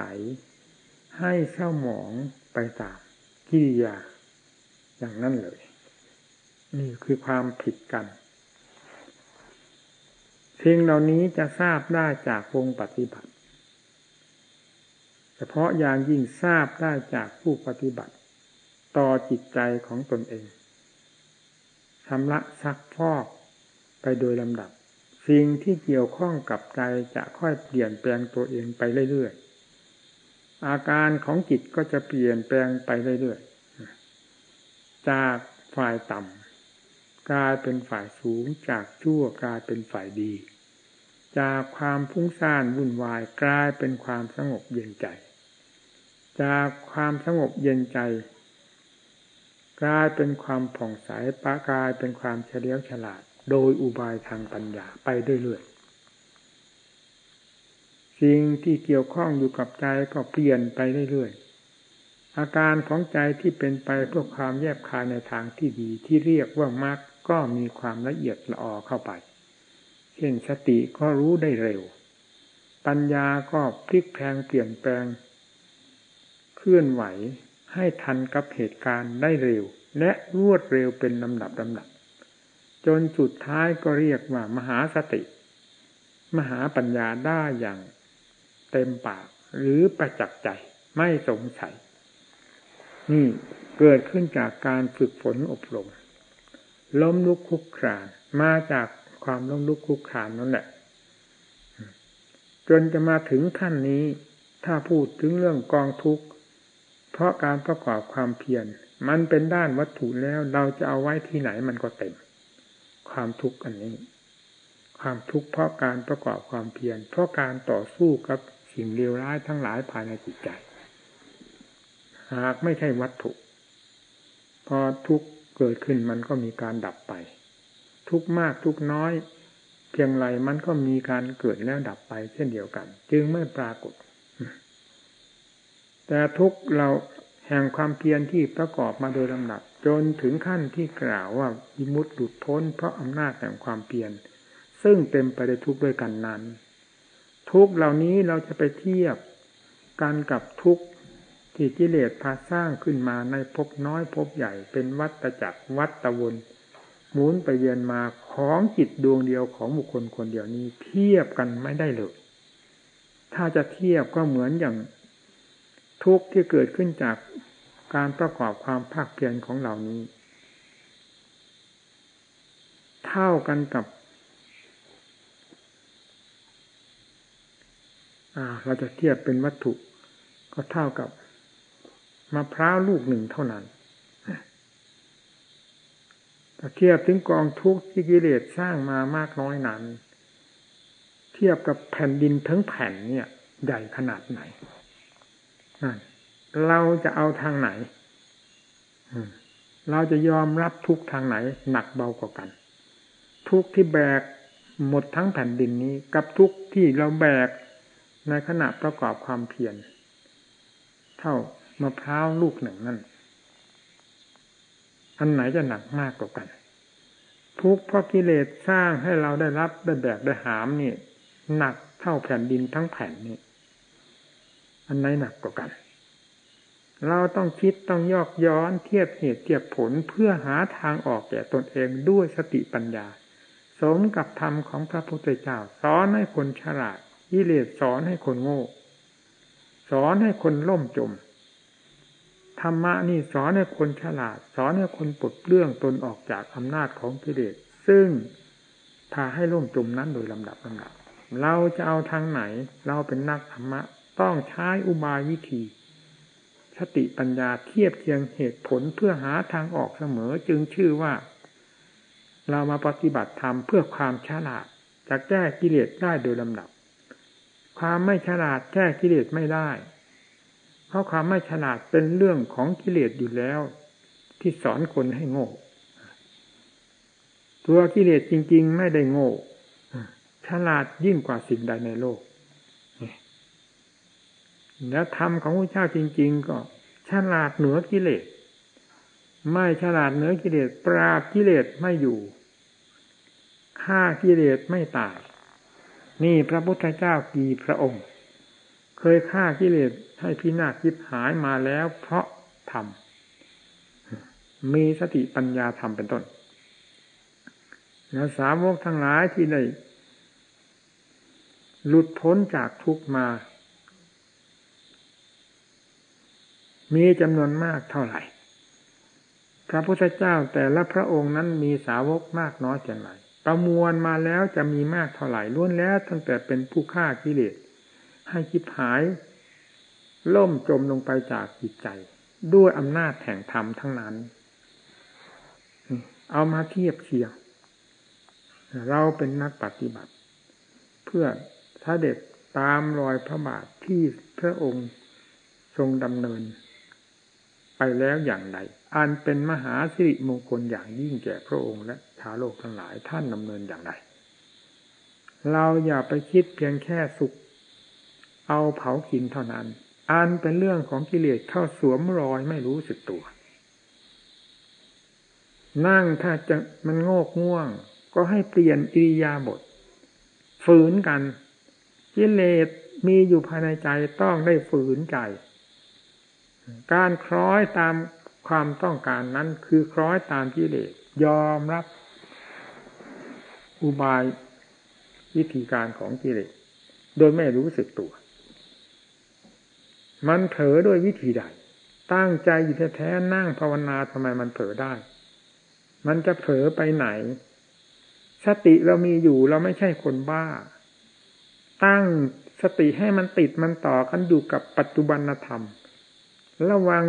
ให้เศร้าหมองไปตามกิริยา อย่างนั้นเลย นี่คือความผิดกันสิ่งเหล่านี้จะทราบได้จากวงปฏิบัติ เฉพาะอย่างยิ่งทราบได้จากผู้ปฏิบัติ ต่อจิตใจของตนเองชำระซักพอกไปโดยลำดับ สิ่งที่เกี่ยวข้องกับใจจะค่อยเปลี่ยนแปลงตัวเองไปเรื่อย อาการของจิตก็จะเปลี่ยนแปลงไปเรื่อยๆจากฝ่ายต่ำกลายเป็นฝ่ายสูง จากชั่วกลายเป็นฝ่ายดี จากความพุ่งซ่านวุ่นวายกลายเป็นความสงบเย็นใจ จากความสงบเย็นใจ กลายเป็นความผ่องใสปะกลายเป็นความเฉลียวฉลาด โดยอุบายทางปัญญาไปเรื่อยๆ สิ่งที่เกี่ยวข้องอยู่กับใจก็เปลี่ยนไปเรื่อยๆ อาการของใจที่เป็นไปเพื่อความแยบคายในทางที่ดีที่เรียกว่ามรรคก็มีความละเอียดละออเข้าไป เช่นสติก็รู้ได้เร็ว ปัญญาก็พลิกแพงเปลี่ยนแปลง เคลื่อนไหวให้ทันกับเหตุการณ์ได้เร็ว และรวดเร็วเป็นลำดับลำดับ จนสุดท้ายก็เรียกว่ามหาสติ มหาปัญญาได้อย่าง เต็มปากหรือประจักษ์ใจไม่สงสัย นี่เกิดขึ้นจากการฝึกฝนอบรม ล้มลุกคุกครานมาจากความล้มลุกคุกครานนั่นแหละ จนจะมาถึงขั้นนี้ ถ้าพูดถึงเรื่องกองทุกข์ เพราะการประกอบความเพียรมันเป็นด้านวัตถุแล้วเราจะเอาไว้ที่ไหนมันก็เต็ม ความทุกข์อันนี้ ความทุกข์เพราะการประกอบความเพียรเพราะการต่อสู้กับ สิ่งเลวร้ายทั้งหลายภายในจิตใจ หากไม่ใช่วัตถุ พอทุกเกิดขึ้นมันก็มีการดับไป ทุกมากทุกน้อย เพียงไรมันก็มีการเกิดแล้วดับไปเช่นเดียวกัน จึงไม่ปรากฏ แต่ทุกเราแห่งความเพียรที่ประกอบมาโดยลำดับจนถึงขั้นที่กล่าวว่าวิมุตติหลุดพ้นเพราะอำนาจแห่งความเพียรซึ่งเต็มไปด้วยทุกข์ด้วยกันนั้น ทุกเหล่านี้เราจะไปเทียบกันกับทุกที่กิเลสพาสร้างขึ้นมาในภพน้อยภพใหญ่เป็นวัตจักรวัตวนหมุนไปเวียนมาของจิตดวงเดียวของบุคคลคนเดียวนี้ เทียบกันไม่ได้เลย ถ้าจะเทียบก็เหมือนอย่างทุกที่เกิดขึ้นจากการประกอบความภาคเพียรของเหล่านี้ เท่ากันกับ เราจะเทียบเป็นวัตถุ ก็เท่ากับมะพร้าวลูกหนึ่งเท่านั้นถ้าเทียบถึงกองทุกข์ที่กิเลสสร้างมามากน้อยนั้น เทียบกับแผ่นดินทั้งแผ่นเนี่ย ใหญ่ขนาดไหนนั่นเราจะเอาทางไหนเราจะยอมรับทุกทางไหน หนักเบากว่ากัน ทุกที่แบกหมดทั้งแผ่นดินนี้ กับทุกที่เราแบก ในขณะประกอบความเพียรเท่ามะพร้าวลูกหนึ่งนั่น อันไหนจะหนักมากกว่ากัน ทุกเพราะกิเลสสร้างให้เราได้รับได้แบกได้หามนี่ หนักเท่าแผ่นดินทั้งแผ่นนี้อันไหนหนักกว่ากัน เราต้องคิดต้องยอกย้อนเทียบเหตุเทียบผลเพื่อหาทางออกแก่ตนเองด้วยสติปัญญา สมกับธรรมของพระพุทธเจ้าสอนให้คนฉลาด กิเลสสอนให้คนโง่ สอนให้คนล่มจม ธรรมะนี่สอนให้คนฉลาด สอนให้คนปลดเรื่องตนออกจากอำนาจของกิเลส ซึ่งพาให้ล่มจมนั้นโดยลำดับลำดับ เราจะเอาทางไหน เราเป็นนักธรรมะ ต้องใช้อุบายวิธีสติปัญญาเทียบเคียงเหตุผลเพื่อหาทางออกเสมอจึงชื่อว่า เรามาปฏิบัติธรรมเพื่อความฉลาดจะแก้กิเลสได้โดยลำดับ ความไม่ฉลาดแก้กิเลสไม่ได้ เพราะความไม่ฉลาดเป็นเรื่องของกิเลสอยู่แล้ว ที่สอนคนให้โง่ ตัวกิเลสจริง ๆ ไม่ได้โง่ฉลาดยิ่งกว่าสิ่งใดในโลก แล้วธรรมของพระเจ้าจริง ๆ ก็ฉลาดเหนือกิเลส ไม่ฉลาดเหนือกิเลส ปราบกิเลสไม่อยู่ฆ่ากิเลสไม่ตาย นี่พระพุทธเจ้ากี่พระองค์ เคยฆ่ากิเลสให้พินาศยิบหายมาแล้วเพราะทำมีสติปัญญาธรรมเป็นต้น แล้วสาวกทั้งหลายที่ได้หลุดพ้นจากทุกมา มีจำนวนมากเท่าไหร่ พระพุทธเจ้าแต่ละพระองค์นั้นมีสาวกมากน้อยเพียงไร ประมวลมาแล้วจะมีมากเท่าไหร่ล้วนแล้วตั้งแต่เป็นผู้ฆ่ากิเลสให้คิดหาย ล่มจมลงไปจากจิตใจ ด้วยอำนาจแห่งธรรมทั้งนั้น เอามาเทียบเคียงเราเป็นนักปฏิบัติ เพื่อถ้าเด็กตามรอยพระบาทที่พระองค์ทรงดำเนิน ไปแล้วอย่างไร อันเป็นมหาสิริมงคลอย่างยิ่งแก่พระองค์และชาวโลกทั้งหลายท่านดำเนินอย่างไรเราอย่าไปคิดเพียงแค่สุข เอาเผากินเท่านั้น อันเป็นเรื่องของกิเลสเข้าสวมรอยไม่รู้สึกตัว นั่งถ้าจะมันโงกง่วง ก็ให้เปลี่ยนอิริยาบถฝืนกัน กิเลสมีอยู่ภายในใจต้องได้ฝืนใจ การคล้อยตาม ความต้องการนั้นคือคล้อยตามกิเลสยอมรับ อุบายวิธีการของกิเลสโดยไม่รู้สึกตัว มันเผลอด้วยวิธีใด ตั้งใจอยู่แท้ๆนั่งภาวนาทำไมมันเผลอได้ มันจะเผลอไปไหน สติเรามีอยู่เราไม่ใช่คนบ้า ตั้งสติให้มันติดมันต่อกันอยู่กับปัจจุบันธรรม ระวัง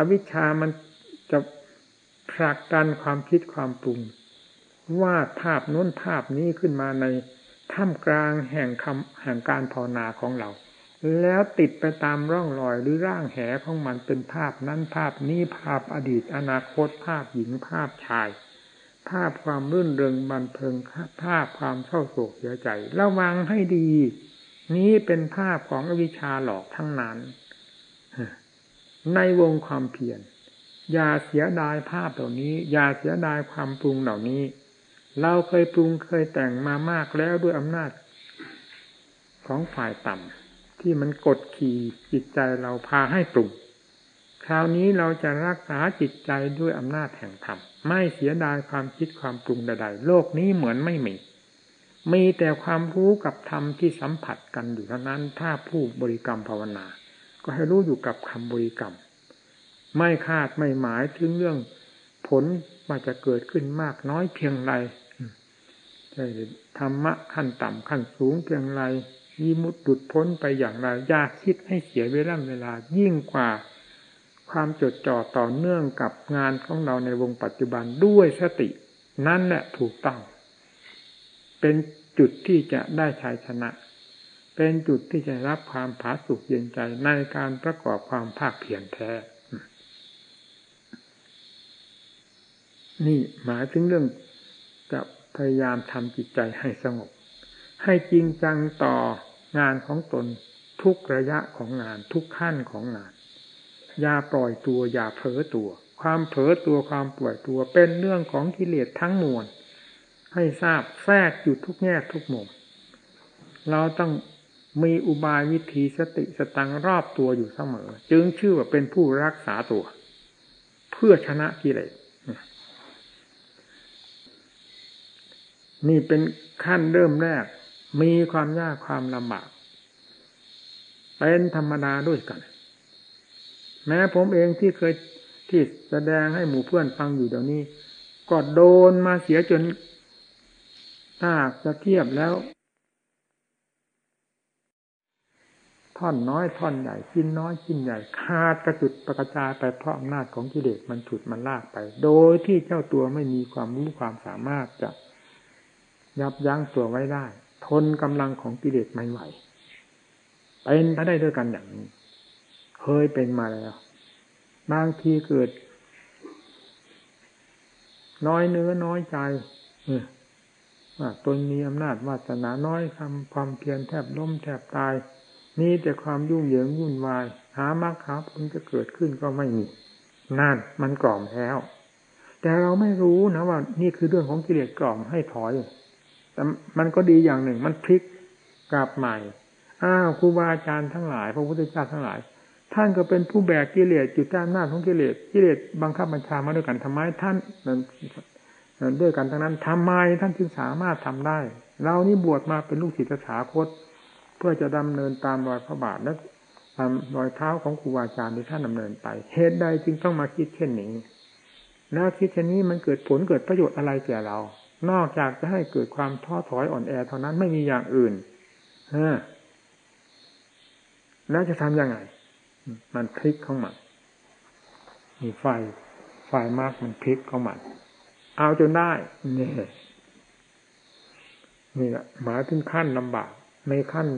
อวิชชามันจะผลักดันความคิดความปรุงวาดภาพน้นภาพนี้ขึ้นมาในท่ามกลางแห่งคำแห่งการภาวนาของเรา แล้วติดไปตามร่องรอยหรือร่างแหของมันเป็นภาพนั้นภาพนี้ภาพอดีตอนาคตภาพหญิงภาพชาย ภาพความรื่นเริงบันเทิงภาพความเศร้าโศกเสียใจระวังให้ดี นี้เป็นภาพของอวิชชาหลอกทั้งนั้น ในวงความเพียรอย่าเสียดายภาพเหล่านี้ อย่าเสียดายความปรุงเหล่านี้ เราเคยปรุงเคยแต่งมามากแล้วด้วยอำนาจ ของฝ่ายต่ำที่มันกดขี่จิตใจเราพาให้ปรุงคราวนี้เราจะรักษาจิตใจด้วยอำนาจแห่งธรรมไม่เสียดายความคิดความปรุงใดๆโลกนี้เหมือนไม่มีมีแต่ความรู้กับธรรมที่สัมผัสกันอยู่เท่านั้นถ้าผู้บริกรรมภาวนา ก็ให้รู้อยู่กับคำบริกรรม ไม่คาดไม่หมายถึงเรื่องผลว่าจะเกิดขึ้นมากน้อยเพียงไรธรรมะขั้นต่ำขั้นสูงเพียงไรมีมุดดุดพ้นไปอย่างไรยากคิดให้เสียเวลาเวลายิ่งกว่าความจดจ่อต่อเนื่องกับงานของเราในวงปัจจุบันด้วยสติ นั่นแหละถูกต้อง เป็นจุดที่จะได้ชัยชนะ เป็นจุดที่จะรับความผาสุกเย็นใจในการประกอบความภาคเพียรแท้ นี่หมายถึงเรื่องจะพยายามทำจิตใจให้สงบ ให้จริงจังต่องานของตนทุกระยะของงานทุกขั้นของงาน อย่าปล่อยตัวอย่าเผลอตัว ความเผลอตัวความปล่อยตัวเป็นเรื่องของกิเลสทั้งมวลให้ทราบแทรกอยู่ทุกแง่ทุกมุม เราต้อง มีอุบายวิธีสติสตังรอบตัวอยู่เสมอ จึงชื่อว่าเป็นผู้รักษาตัว เพื่อชนะกิเลสนี่เป็นขั้นเริ่มแรก มีความยากความลำบาก เป็นธรรมดาด้วยกัน แม้ผมเองที่เคยที่แสดงให้หมู่เพื่อนฟังอยู่เดี๋ยวนี้ ก็โดนมาเสียจนถ้าจะเทียบแล้ว ท่อนน้อยท่อนใหญ่ชิ้นน้อยชิ้นใหญ่ขาดกระจุดประกระจายไปเพราะอำนาจของกิเลสมันฉุดมันลากไป โดยที่เจ้าตัวไม่มีความรู้ความสามารถจะยับยั้งตัวไว้ได้ ทนกำลังของกิเลสไม่ไหวเป็นไปได้ด้วยกันอย่างนี้เคยเป็นมาแล้วบางทีเกิด น้อยเนื้อน้อยใจว่าตนมีอำนาจวาสนาน้อยคำความเพียรแทบล้มแทบตาย มีแต่ความยุ่งเหยิงวุ่นวาย หามรรคหาผลจะเกิดขึ้นก็ไม่มีนั่นมันกล่อมแล้ว แต่เราไม่รู้นะว่า นี่คือเรื่องของกิเลสกล่อมให้ถอย แต่มันก็ดีอย่างหนึ่ง มันพลิกกลับใหม่อ้าวครูบาอาจารย์ทั้งหลาย พระพุทธเจ้าทั้งหลาย ท่านก็เป็นผู้แบกกิเลสอยู่ใต้อำนาจของกิเลสกิเลสบังคับบัญชามาด้วยกันทำไมท่านด้วยกันทั้งนั้นทำไมท่านจึงสามารถทำได้ เรานี่บวชมาเป็นลูกศิษย์สาคต เพื่อจะดำเนินตามรอยพระบาทและตามรอยเท้าของครูอาจารย์ที่ท่านดำเนินไปเหตุใดจึงต้องมาคิดเช่นนี้แล้วคิดเช่นนี้มันเกิดผลเกิดประโยชน์อะไรแก่เรา นอกจากจะให้เกิดความท้อถอยอ่อนแอเท่านั้นไม่มีอย่างอื่นเออแล้วจะทํำยังไง มันพลิกเข้ามามีไฟ ไฟมากมันพลิกเข้ามาเอาจนได้ นี่นี่แหละหมายถึงขั้นลำบาก ในขั้น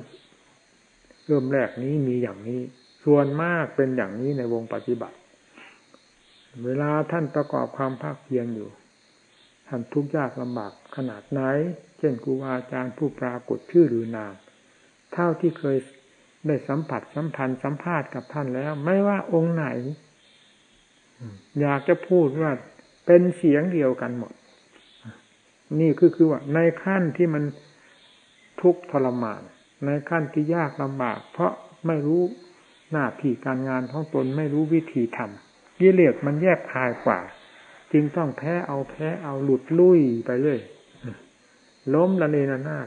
เริ่มแรกนี้มีอย่างนี้ ส่วนมากเป็นอย่างนี้ในวงปฏิบัติ เวลาท่านประกอบความภาคเพียรอยู่ ท่านทุกข์ยากลำบากขนาดไหน เช่นครูอาจารย์ผู้ปรากฏชื่อหรือนาม เท่าที่เคยได้สัมผัสสัมพันธ์สัมภาษณ์กับท่านแล้ว ไม่ว่าองค์ไหน อยากจะพูดว่าเป็นเสียงเดียวกันหมด นี่คือคือว่าในขั้นที่มัน ทุกข์ทรมาน ในขั้นที่ยากลำบาก เพราะไม่รู้หน้าที่การงานของตนไม่รู้วิธีทำกิเลสมันแยบคายกว่า จึงต้องแพ้เอาแพ้เอาหลุดลุ่ยไปเรื่อยล้มละเนระนา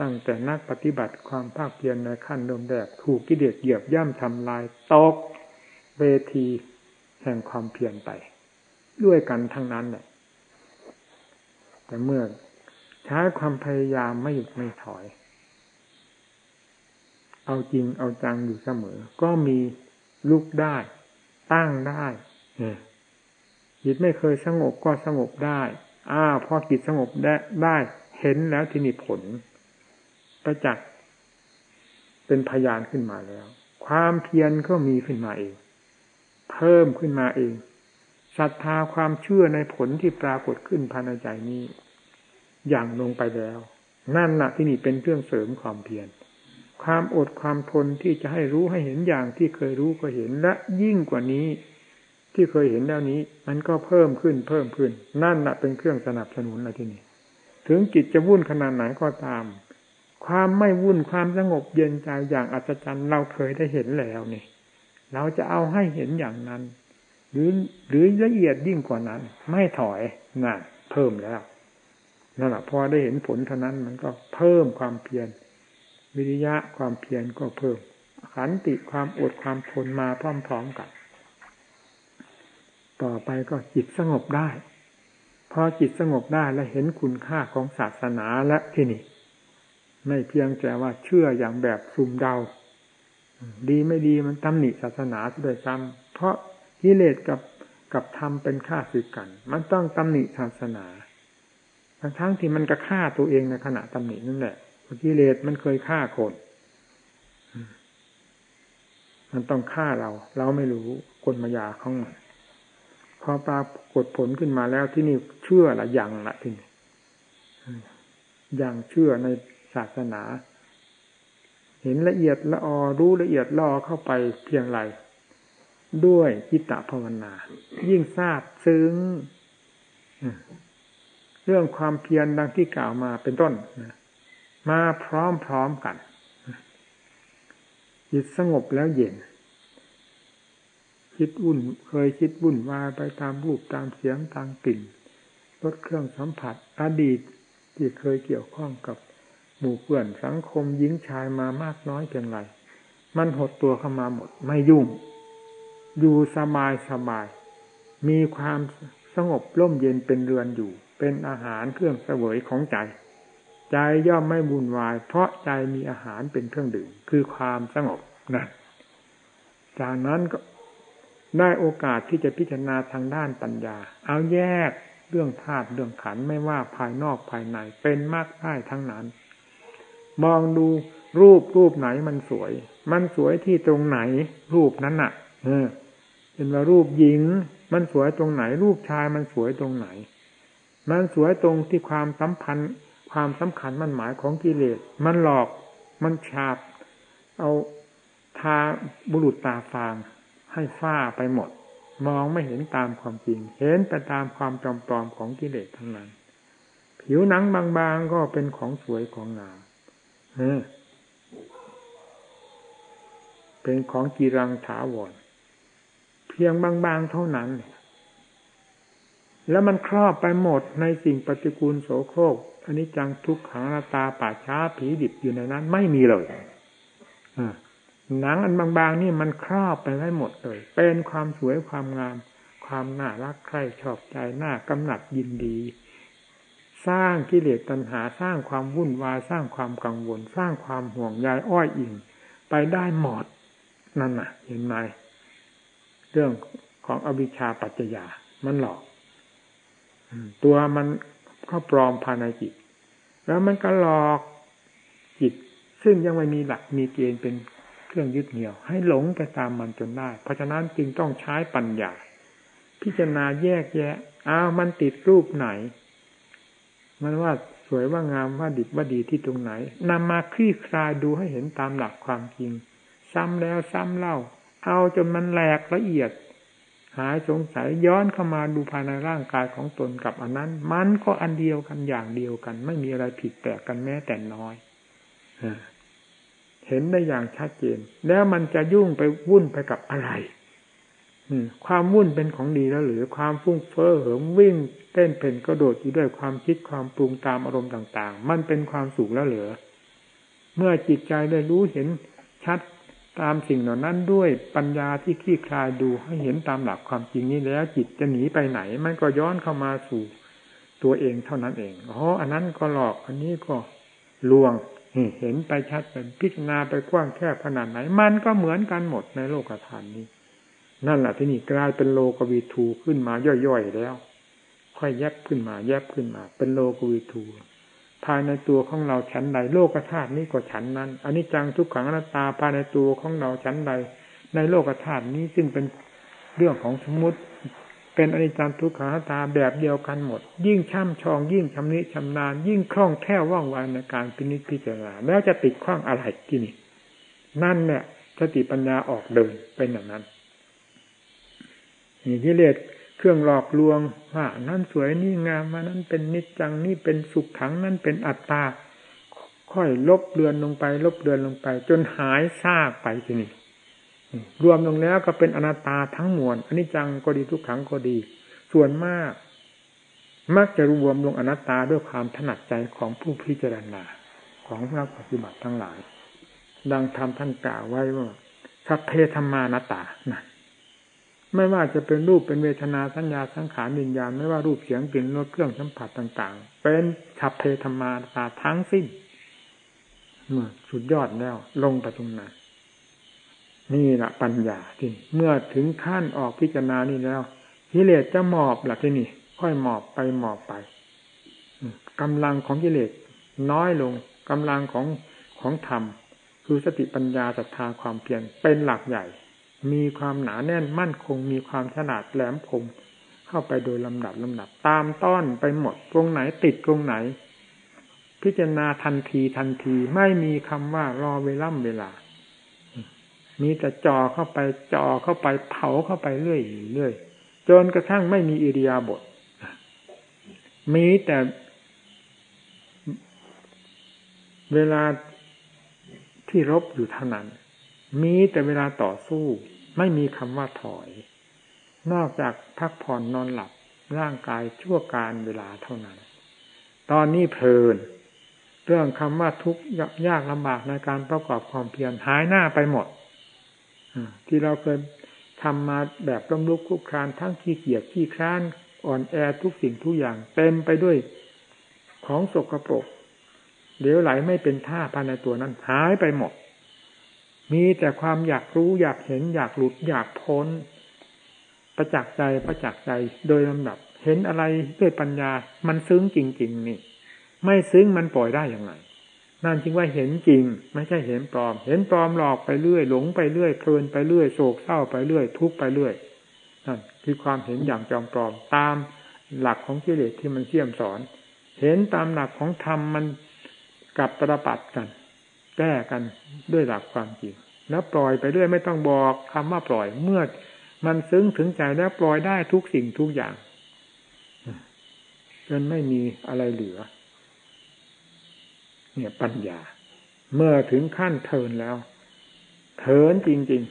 ตั้งแต่นักปฏิบัติความภาคเพียรในขั้นเริ่มแรกถูกกิเลสเหยียบย่ำทำลายตกเวทีแห่งความเพียรไป ด้วยกันทั้งนั้นแหละแต่เมื่อ ใช้ความพยายามไม่หยุดไม่ถอย เอาจริงเอาจังอยู่เสมอ ก็มีลุกได้ ตั้งได้จิตไม่เคยสงบก็สงบได้อ้าพอจิตสงบได้ได้ เห็นแล้วที่นี่ผลประจักษ์เป็นพยานขึ้นมาแล้ว ความเพียรก็มีขึ้นมาเอง เพิ่มขึ้นมาเองศรัทธาความเชื่อในผลที่ปรากฏขึ้นภายในใจนี้ อย่างลงไปแล้ว นั่นแหละที่นี่เป็นเครื่องเสริมความเพียรความอดความทนที่จะให้รู้ให้เห็นอย่างที่เคยรู้ก็เห็นและยิ่งกว่านี้ ที่เคยเห็นแล้วนี้ มันก็เพิ่มขึ้นเพิ่มขึ้น นั่นแหละเป็นเครื่องสนับสนุนอะไรที่นี่ถึงจิตจะวุ่นขนาดไหนก็ตาม ความไม่วุ่นความสงบเย็นใจอย่างอัศจรรย์เราเคยได้เห็นแล้วนี่ เราจะเอาให้เห็นอย่างนั้น หรือหรือละเอียดยิ่งกว่านั้น ไม่ถอยนั่นเพิ่มแล้ว นั่นแหละพอได้เห็นผลเท่านั้นมันก็เพิ่มความเพียรวิริยะความเพียรก็เพิ่มขันติความอดความทนมาพร้อมๆกัน ต่อไปก็จิตสงบได้พอจิตสงบได้และเห็นคุณค่าของศาสนาและที่นี่ ไม่เพียงแต่ว่าเชื่ออย่างแบบซุ่มเดา ดีไม่ดีมันตำหนิศาสนาด้วยซ้ำเพราะกิเลสกับกับธรรมเป็นข้าศึกกัน มันต้องตำหนิศาสนา ทั้งทั้งที่มันก็ฆ่าตัวเองในขณะตำหนินั่นแหละกิเลสมันเคยฆ่าคน มันต้องฆ่าเรา เราไม่รู้กลมายาของมันพอปรากฏผลขึ้นมาแล้วที่นี่เชื่อละยังละทีนี้ยังเชื่อในศาสนา เห็นละเอียดละออรู้ละเอียดล่อเข้าไปเพียงไรด้วยจิตตภาวนา ยิ่งทราบซึ้ง เรื่องความเพียรดังที่กล่าวมาเป็นต้นมาพร้อมๆกันจิตสงบแล้วเย็น คิดวุ่นเคยคิดวุ่นวายไปตามรูปตามเสียงตามกลิ่นลดเครื่องสัมผัสอดีตที่เคยเกี่ยวข้องกับหมู่เพื่อนสังคมหญิงชายมามากน้อยเพียงไรมันหดตัวเข้ามาหมด ไม่ยุ่ง อยู่สบายสบาย มีความสงบร่มเย็นเป็นเรือนอยู่ เป็นอาหารเครื่องเสวยของใจ ใจย่อมไม่บุญวาย เพราะใจมีอาหารเป็นเครื่องดื่มคือความสงบนะจากนั้นก็ได้โอกาสที่จะพิจารณาทางด้านปัญญา เอาแยกเรื่องธาตุเรื่องขันไม่ว่าภายนอกภายในเป็นมากได้ทั้งนั้น มองดูรูปรูปไหนมันสวย มันสวยที่ตรงไหน รูปนั้นน่ะ เออเป็นว่ารูปหญิง มันสวยตรงไหน รูปชายมันสวยตรงไหน มันสวยตรงที่ความสัมพันธ์ความสำคัญมันหมายของกิเลส มันหลอก มันฉาบ เอาทาบุรุษตาฟางให้ฝ้าไปหมด มองไม่เห็นตามความจริง เห็นแต่ตามความจอมปลอมของกิเลสทั้งนั้น ผิวหนังบางๆก็เป็นของสวยของงามเป็นของกีรังถาวร เพียงบางๆเท่านั้น แล้วมันครอบไปหมดในสิ่งปฏิกูลโสโครกอันนี้จังทุกขังนาตาป่าช้าผีดิบอยู่ในนั้น ไม่มีเลยหนังอันบางๆนี่มันครอบไปให้หมดเลย เป็นความสวยความงาม ความน่ารักใคร่ชอบใจน่ากำหนัดยินดี สร้างกิเลสตัณหาสร้างความวุ่นวายสร้างความกังวล สร้างความห่วงใยอ้อยอิงไปได้หมดนั่นน่ะ เห็นไหมเรื่องของอวิชชาปัจจยามันหลอก ตัวมันก็ปลอมภายในจิต แล้วมันก็หลอกจิต ซึ่งยังไม่มีหลักมีเกณฑ์เป็นเครื่องยึดเหนี่ยว ให้หลงไปตามมันจนได้ เพราะฉะนั้นจึงต้องใช้ปัญญา พิจารณาแยกแยะอ้าวมันติดรูปไหน มันว่าสวยว่างามว่าดิบว่าดีที่ตรงไหนนำมาคลี่คลายดูให้เห็นตามหลักความจริง ซ้ำแล้วซ้ำเล่า เอาจนมันแหลกละเอียด หายสงสัยย้อนเข้ามาดูภายในร่างกายของตนกับอันนั้น มันก็อันเดียวกันอย่างเดียวกัน ไม่มีอะไรผิดแปลกกันแม้แต่น้อยเห็นได้อย่างชัดเจน แล้วมันจะยุ่งไปวุ่นไปกับอะไรความวุ่นเป็นของดีแล้วหรือความฟุ้งเฟ้อเหิมวิ่ง เต้นเพ่นกระโดดอยู่ด้วยความคิดความปรุงตามอารมณ์ต่าง ๆ มันเป็นความสุขแล้วเหรือเมื่อจิตใจได้รู้เห็นชัด ตามสิ่งเหล่านั้นด้วยปัญญาที่คลี่คลายดูให้เห็นตามหลักความจริงนี้แล้วจิตจะหนีไปไหน มันก็ย้อนเข้ามาสู่ตัวเองเท่านั้นเองอ๋ออันนั้นก็หลอกอันนี้ก็ลวงเห็นไปชัดเป็นพิจารณาไปกว้างแคบขนาดไหน มันก็เหมือนกันหมดในโลกฐานนี้ นั่นแหละที่นี่กลายเป็นโลกวีทูขึ้นมาย่อยๆแล้ว ค่อยแยบขึ้นมา แยบขึ้นมา เป็นโลกวีทู ภายในตัวของเราชั้นใดโลกธาตุนี้ก็ชั้นนั้นอันนี้จังทุกขังอนัตตาภายในตัวของเราชั้นใด ในโลกธาตุนี้ซึ่งเป็นเรื่องของสมมติ เป็นอนิจจังทุกขังอนัตตาแบบเดียวกันหมด ยิ่งช่ำชอง ยิ่งชำนิชำนาญ ยิ่งคล่องแคล่วว่องไวในการพินิจพิจารณาแล้วจะติดข้องอะไรที่นี่นั่นเนี่ยสติปัญญาออกเดินเป็นอย่างนั้นนี่กิเลสเครื่องหลอกลวงว่านั่นสวยนี่งามมานั้นเป็นนิจจังนี่เป็นสุขขังนั่นเป็นอัตตา ค่อยลบเลือนลงไป ลบเลือนลงไป จนหายซากไปทีนี้รวมลงแล้วก็เป็นอนัตตาทั้งมวลอันนี้จังก็ดีทุกขังก็ดี ส่วนมาก มักจะรวมลงอนัตตาด้วยความถนัดใจของผู้พิจารณาของนักปฏิบัติทั้งหลาย ดังธรรมท่านกล่าวไว้ว่าสัพเพธรรมานัตตานะ ไม่ว่าจะเป็นรูปเป็นเวทนาสัญญาสังขารวิญญาณไม่ว่ารูปเสียงกลิ่นรสเครื่องสัมผัสต่าง ๆ เป็นฉับเพธรรมาตาทั้งสิ้นเมื่อสุดยอดแล้ว ลงไปตรงนั้นนี่แหละปัญญาที่เมื่อถึงขั้นออกพิจารณานี่แล้วกิเลสจะหมอบหลักที่นี่ ค่อยหมอบไปหมอบไปกำลังของกิเลสน้อยลงกำลังของของธรรมคือสติปัญญาศรัทธาความเพียรเป็นหลักใหญ่ มีความหนาแน่นมั่นคง มีความฉลาดแหลมคม เข้าไปโดยลำดับลำดับ ตามต้อนไปหมดตรงไหนติดตรงไหน พิจารณาทันทีทันทีไม่มีคำว่ารอเวล่ำเวลา มีแต่จ่อเข้าไปจ่อเข้าไปเผาเข้าไปเรื่อยเรื่อยจนกระทั่งไม่มีอิริยาบถมีแต่เวลาที่รบอยู่เท่านั้น มีแต่เวลาต่อสู้ ไม่มีคำว่าถอย นอกจากพักผ่อนนอนหลับร่างกายชั่วการเวลาเท่านั้น ตอนนี้เพลิน เรื่องคำว่าทุกข์ยากลำบากในการประกอบความเพียรหายหน้าไปหมดที่เราเคยทำมาแบบล้มลุกคุกครานทั้งขี้เกียจขี้คร้านอ่อนแอทุกสิ่งทุกอย่างเต็มไปด้วยของสกรปรกเหลวไหลไม่เป็นท่าภายในตัวนั้นหายไปหมด มีแต่ความอยากรู้อยากเห็นอยากหลุดอยากพ้น ประจักษ์ใจประจักษ์ใจโดยลำดับ เห็นอะไรด้วยปัญญา มันซึ้งจริง ๆ นี่ ไม่ซึ้งมันปล่อยได้อย่างไรนั่นจึงว่าเห็นจริง ไม่ใช่เห็นปลอม เห็นปลอมหลอกไปเรื่อยหลงไปเรื่อยเพลินไปเรื่อยโศกเศร้าไปเรื่อย ทุกไปเรื่อยนั่นคือความเห็นอย่างจอมปลอมตามหลักของกิเลสที่มันเสี่ยมสอน เห็นตามหลักของธรรมมันกับตระปัดกัน แก้กันด้วยหลักความจริงแล้วปล่อยไปเรื่อยไม่ต้องบอกคำว่าปล่อยเมื่อ มันซึ้งถึงใจแล้วปล่อยได้ทุกสิ่งทุกอย่างจนไม่มีอะไรเหลือ เนี่ยปัญญา เมื่อถึงขั้นเทินแล้วเทินจริง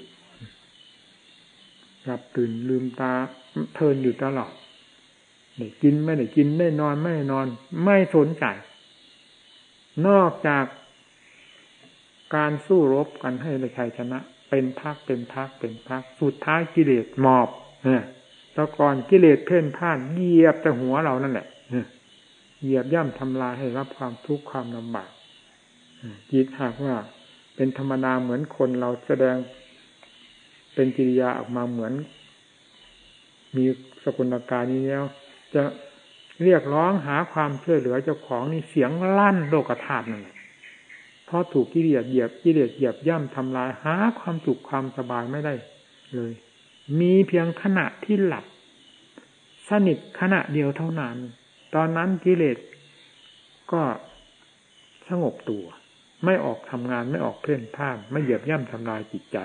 ๆหลับตื่นลืมตาเทินอยู่ตลอดได้กินไม่ได้กินได้นอนไม่ได้นอน ไม่สนใจนอกจาก การสู้รบกันให้ในชัยชนะ เป็นพักเป็นพักเป็นพัก สุดท้ายกิเลสหมอบเนี่ยตะกอนกิเลสเพ่นพ่านเหยียบแต่หัวเรานั่นแหละเหยียบย่ำทำลายให้รับความทุกข์ความลำบากจิตหากว่า เป็นธรรมดาเหมือนคนเราแสดง เป็นกิริยาออกมาเหมือน มีสกุลการนี้แล้ว จะเรียกร้องหาความช่วยเหลือเจ้าของนี่เสียงลั่นโลกธาตุนั่นแหละ เพราะถูกกิเลสเหยียบกิเลสเหยียบย่ำทำลายหาความสุขความสบายไม่ได้เลย มีเพียงขณะที่หลับ สนิทขณะเดียวเท่านั้น ตอนนั้นกิเลสก็สงบตัว ไม่ออกทำงานไม่ออกเพ่นพ่าน ไม่เหยียบย่ำทำลายจิตใจ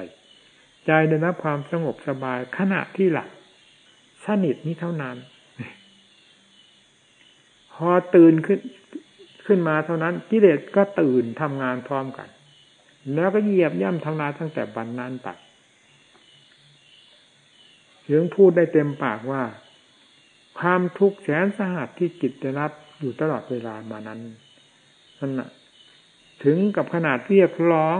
ใจได้รับความสงบสบายขณะที่หลับ สนิทนี้เท่านั้น พอตื่นขึ้น ขึ้นมาเท่านั้นกิเลสก็ตื่นทำงานพร้อมกัน แล้วก็เหยียบย่ำทำลายตั้งแต่บันนั้นไปถึงพูดได้เต็มปากว่า ความทุกข์แสนสหัสที่จิตได้รับอยู่ตลอดเวลามานั้นนั่นนะถึงกับขนาดเรียกร้อง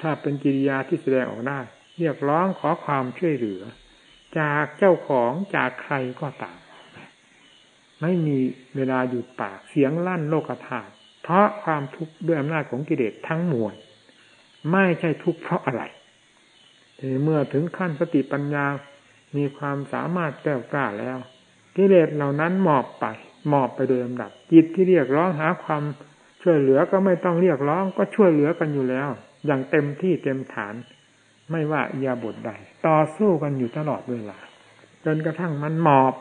ถ้าเป็นกิริยาที่แสดงออกได้เรียกร้องขอความช่วยเหลือ จากเจ้าของจากใครก็ตาม ไม่มีเวลาหยุดปากเสียงลั่นโลกธาตุเพราะความทุกข์ด้วยอำนาจของกิเลสทั้งมวลไม่ใช่ทุกข์เพราะอะไรเมื่อถึงขั้นสติปัญญา มีความสามารถแก้วกล้าแล้ว กิเลสเหล่านั้นหมอบไป หมอบไปโดยลำดับ จิตที่เรียกร้องหาความช่วยเหลือก็ไม่ต้องเรียกร้อง ก็ช่วยเหลือกันอยู่แล้ว อย่างเต็มที่เต็มฐาน ไม่ว่ายาบทใด ต่อสู้กันอยู่ตลอดเวลาจนกระทั่งมันหมอบ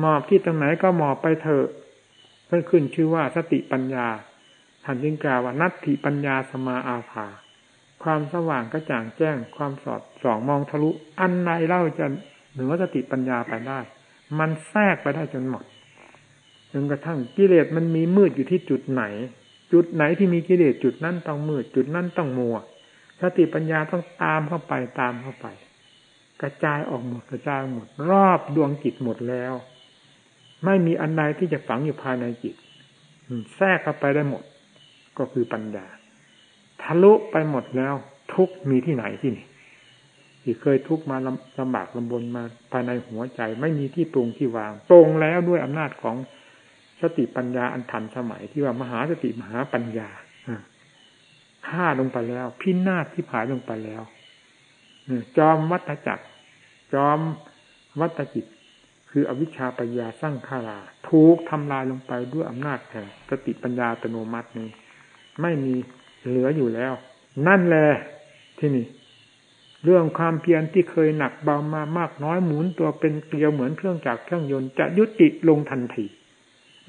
หมอบที่ตรงไหนก็หมอบไปเถอะเพื่อขึ้นชื่อว่าสติปัญญาท่านจึงกล่าวว่านัตถิปัญญาสมาอาภา ความสว่างกระจ่างแจ้ง ความสอดส่องมองทะลุ อันใดเล่าจะเหนือสติปัญญาไปได้ มันแทรกไปได้จนหมดจนกระทั่งกิเลสมันมีมืดอยู่ที่จุดไหน จุดไหนที่มีกิเลสจุดนั้นต้องมืด จุดนั้นต้องมัว สติปัญญาต้องตามเข้าไปตามเข้าไป กระจายออกหมดกระจายหมด รอบดวงจิตหมดแล้ว ไม่มีอันใดที่จะฝังอยู่ภายในจิตแทรกเข้าไปได้หมด ก็คือปัญญาทะลุไปหมดแล้ว ทุกมีที่ไหนที่นี่ที่เคยทุกมาลำบากลำบนมาภายในหัวใจ ไม่มีที่ปรุงที่วางตรงแล้วด้วยอำนาจของสติปัญญาอันทันสมัยที่ว่ามหาสติมหาปัญญาฆ่าลงไปแล้ว พินาศที่ผายลงไปแล้วจอมวัฏจักร จอมวัฏจิต คืออวิชชาปัญญาสร้างขาราถูกทำลายลงไปด้วยอำนาจแห่งสติปัญญาอัตโนมัตินี้ ไม่มีเหลืออยู่แล้ว นั่นแหละที่นี่ เรื่องความเพียรที่เคยหนักเบามามากน้อยหมุนตัวเป็นเกลียวเหมือนเครื่องจักรเครื่องยนต์จะยุติลงทันที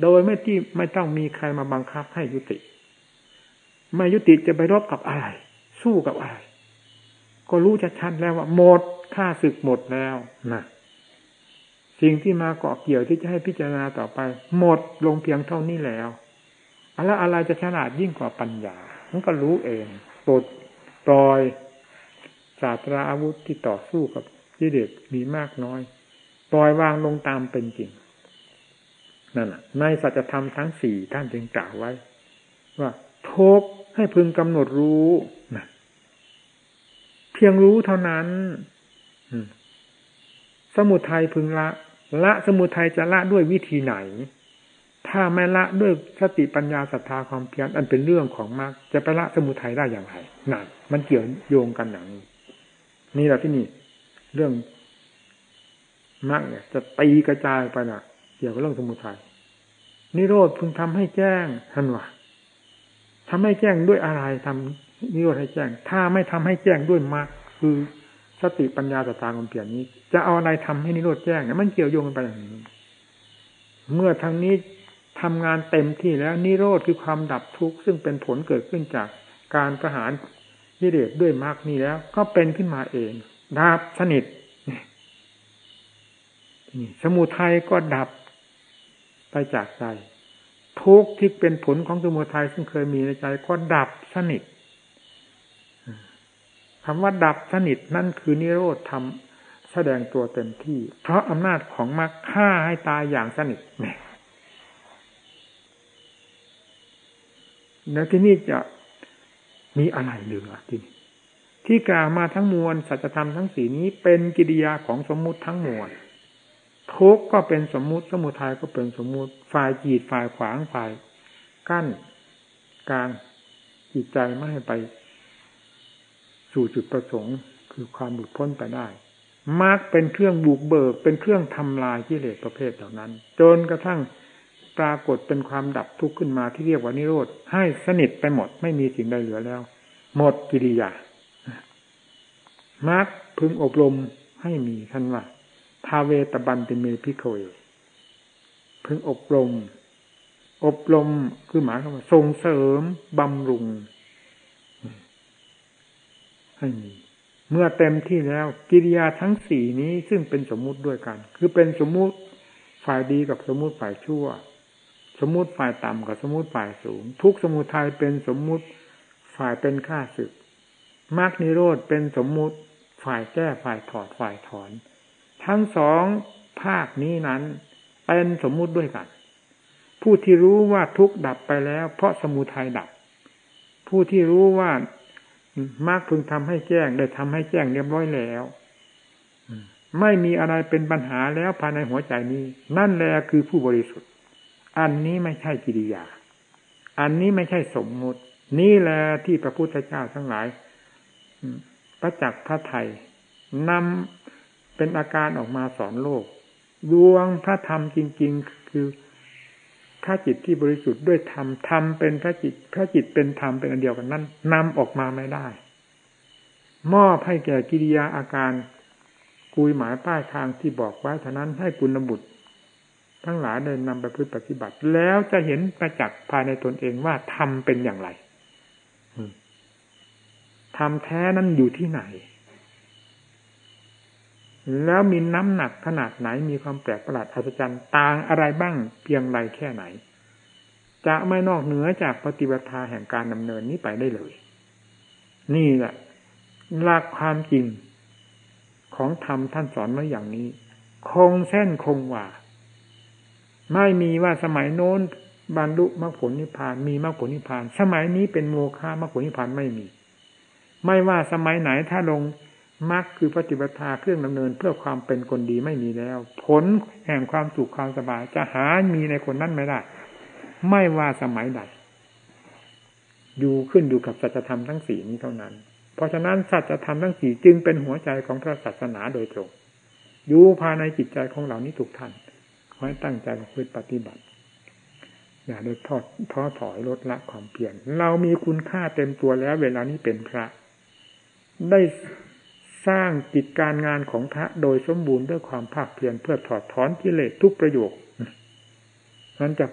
โดยไม่ที่ไม่ต้องมีใครมาบังคับให้ยุติ ไม่ยุติจะไปรบกับอะไร สู้กับอะไร ก็รู้ชัดๆแล้วว่าหมดค่าศึกหมดแล้วนะ สิ่งที่มาเกาะเกี่ยวที่จะให้พิจารณาต่อไป หมดลงเพียงเท่านี้แล้วอะไรอะไรจะฉลาดยิ่งกว่าปัญญามันก็รู้เองปลดปล่อยศาสตราอาวุธที่ต่อสู้กับยิเดชมีมากน้อย ปล่อยวางลงตามเป็นจริงนั่นแหะในสัจธรรมทั้งสี่ท่านจึงกล่าวไว้ ว่าทุกให้พึงกำหนดรู้นะเพียงรู้เท่านั้นสมุทัยพึงละ ละสมุทัยจะละด้วยวิธีไหน ถ้าไม่ละด้วยสติปัญญาศรัทธาความเพียรอันเป็นเรื่องของมรรคจะไปละสมุทัยได้อย่างไรนั่นมันเกี่ยวโยงกันอย่างนี้นี่แหละที่นี่ เรื่องมรรคเนี่ย จะตีกระจายไปนะเกี่ยวกับเรื่องสมุทัยนิโรธพึงทำให้แจ้งท่านว่าทำให้แจ้งด้วยอะไรทำนิโรธให้แจ้ง ถ้าไม่ทำให้แจ้งด้วยมรรคคือสติปัญญาสตาความเปลี่ยนนี้ จะเอาอะไรทำให้นิโรธแจ้งเนี่ยมันเกี่ยวโยงกันไปอย่างนี้ เมื่อทางนี้ทำงานเต็มที่แล้วนิโรธคือความดับทุกข์ซึ่งเป็นผลเกิดขึ้นจากการประหารนิเรศด้วยมรรคนี้แล้ว ก็เป็นขึ้นมาเองดับสนิทสมุทัยก็ดับไปจากใจทุกข์ที่เป็นผลของสมุทัยซึ่งเคยมีในใจก็ดับสนิทคำว่าดับสนิทนั่นคือนิโรธทำ แสดงตัวเต็มที่ เพราะอำนาจของมรรคฆ่าให้ตายอย่างสนิทเนี่ยแล้วที่นี่จะมีอะไรเหลือที่นี่ที่กล่าวมาทั้งมวลสัจธรรมทั้งสีนี้เป็นกิริยาของสมมุติทั้งมวลทุกก็เป็นสมมุติสมุทัยก็เป็นสมมุติฝ่ายจีดฝ่ายขวางฝ่าย กั้นกลางจิตใจไม่ให้ไป สู่จุดประสงค์คือความหลุดพ้นไปได้ มาร์กเป็นเครื่องบุกเบิก เป็นเครื่องทำลายกิเลสประเภทเหล่านั้น จนกระทั่งปรากฏเป็นความดับทุกข์ขึ้นมาที่เรียกว่านิโรธให้สนิทไปหมดไม่มีสิ่งใดเหลือแล้ว หมดกิริยามาร์กพึงอบรมให้มีท่านว่าทาเวตบันติเมพิโคยพึงอบรม อบรมคือหมายความว่าส่งเสริมบำรุงให้มี เมื่อเต็มที่แล้วกิริยาทั้งสี่นี้ซึ่งเป็นสมมุติด้วยกัน คือเป็นสมมุติฝ่ายดีกับสมมุติฝ่ายชั่ว สมมุติฝ่ายต่ำกับสมมุติฝ่ายสูง ทุกสมุทัยเป็นสมมุติฝ่ายเป็นข้าศึกมรรคนิโรธเป็นสมมุติฝ่ายแก้ฝ่ายถอดฝ่ายถอน ทั้งสองภาคนี้นั้น เป็นสมมุติด้วยกัน ผู้ที่รู้ว่าทุกดับไปแล้ว เพราะสมุทัยดับ ผู้ที่รู้ว่า มากพึงทำให้แจ้งได้ทำให้แจ้งเรียบร้อยแล้วไม่มีอะไรเป็นปัญหาแล้วภายในหัวใจนี้ นั่นแหละคือผู้บริสุทธิ์ อันนี้ไม่ใช่กิริยา อันนี้ไม่ใช่สมมุติ นี่แหละที่พระพุทธเจ้าทั้งหลายประจักษ์พระไทยนำเป็นอาการออกมาสอนโลก ดวงพระธรรมจริง ๆ คือ พระจิตที่บริสุทธิ์ด้วยธรรมธรรมเป็นพระจิต พระจิตเป็นธรรมเป็นอันเดียวกันนั้นนำออกมาไม่ได้ มอบให้แก่กิริยาอาการกุยหมายป้ายทางที่บอกไว้เท่านั้นให้กุณบุตร ทั้งหลายได้นำไปพึ่ปฏิบัติ แล้วจะเห็นประจักษ์ภายในตนเองว่าธรรมเป็นอย่างไรธรรมแท้นั้นอยู่ที่ไหน แล้วมีน้ำหนักขนาดไหนมีความแปลกประหลาดอัศจรรย์ต่างอะไรบ้างเพียงไรแค่ไหน จะไม่นอกเหนือจากปฏิบัติแห่งการดำเนินนี้ไปได้เลย นี่แหละหลักความจริงของธรรมท่านสอนมาอย่างนี้ คงเส้นคงว่า ไม่มีว่าสมัยโน้นบรรลุมรรคผลนิพพานมีมรรคผลนิพพาน สมัยนี้เป็นโมฆะมรรคผลนิพพานไม่มี ไม่ว่าสมัยไหนถ้าลง มรรคคือปฏิบัติเครื่องดำเนินเพื่อความเป็นคนดีไม่มีแล้ว ผลแห่งความสุขความสบายจะหามีในคนนั้นไม่ได้ ไม่ว่าสมัยใดอยู่ขึ้นอยู่กับสัจธรรมทั้งสี่นี้เท่านั้น เพราะฉะนั้นสัจธรรมทั้งสี่จึงเป็นหัวใจของพระศาสนาโดยตรงอยู่ภายในจิตใจของเหล่านี้ทุกท่านขอให้ตั้งใจพื่อปฏิบัติ อย่าได้ทอดท้อถอยลดละความเพียรเรามีคุณค่าเต็มตัวแล้ว เวลานี้เป็นพระ ได้ สร้างกิจการงานของพระโดยสมบูรณ์ด้วยความภาคเพียรเพื่อถอดถอนกิเลสทุกประโยคนั้นจะ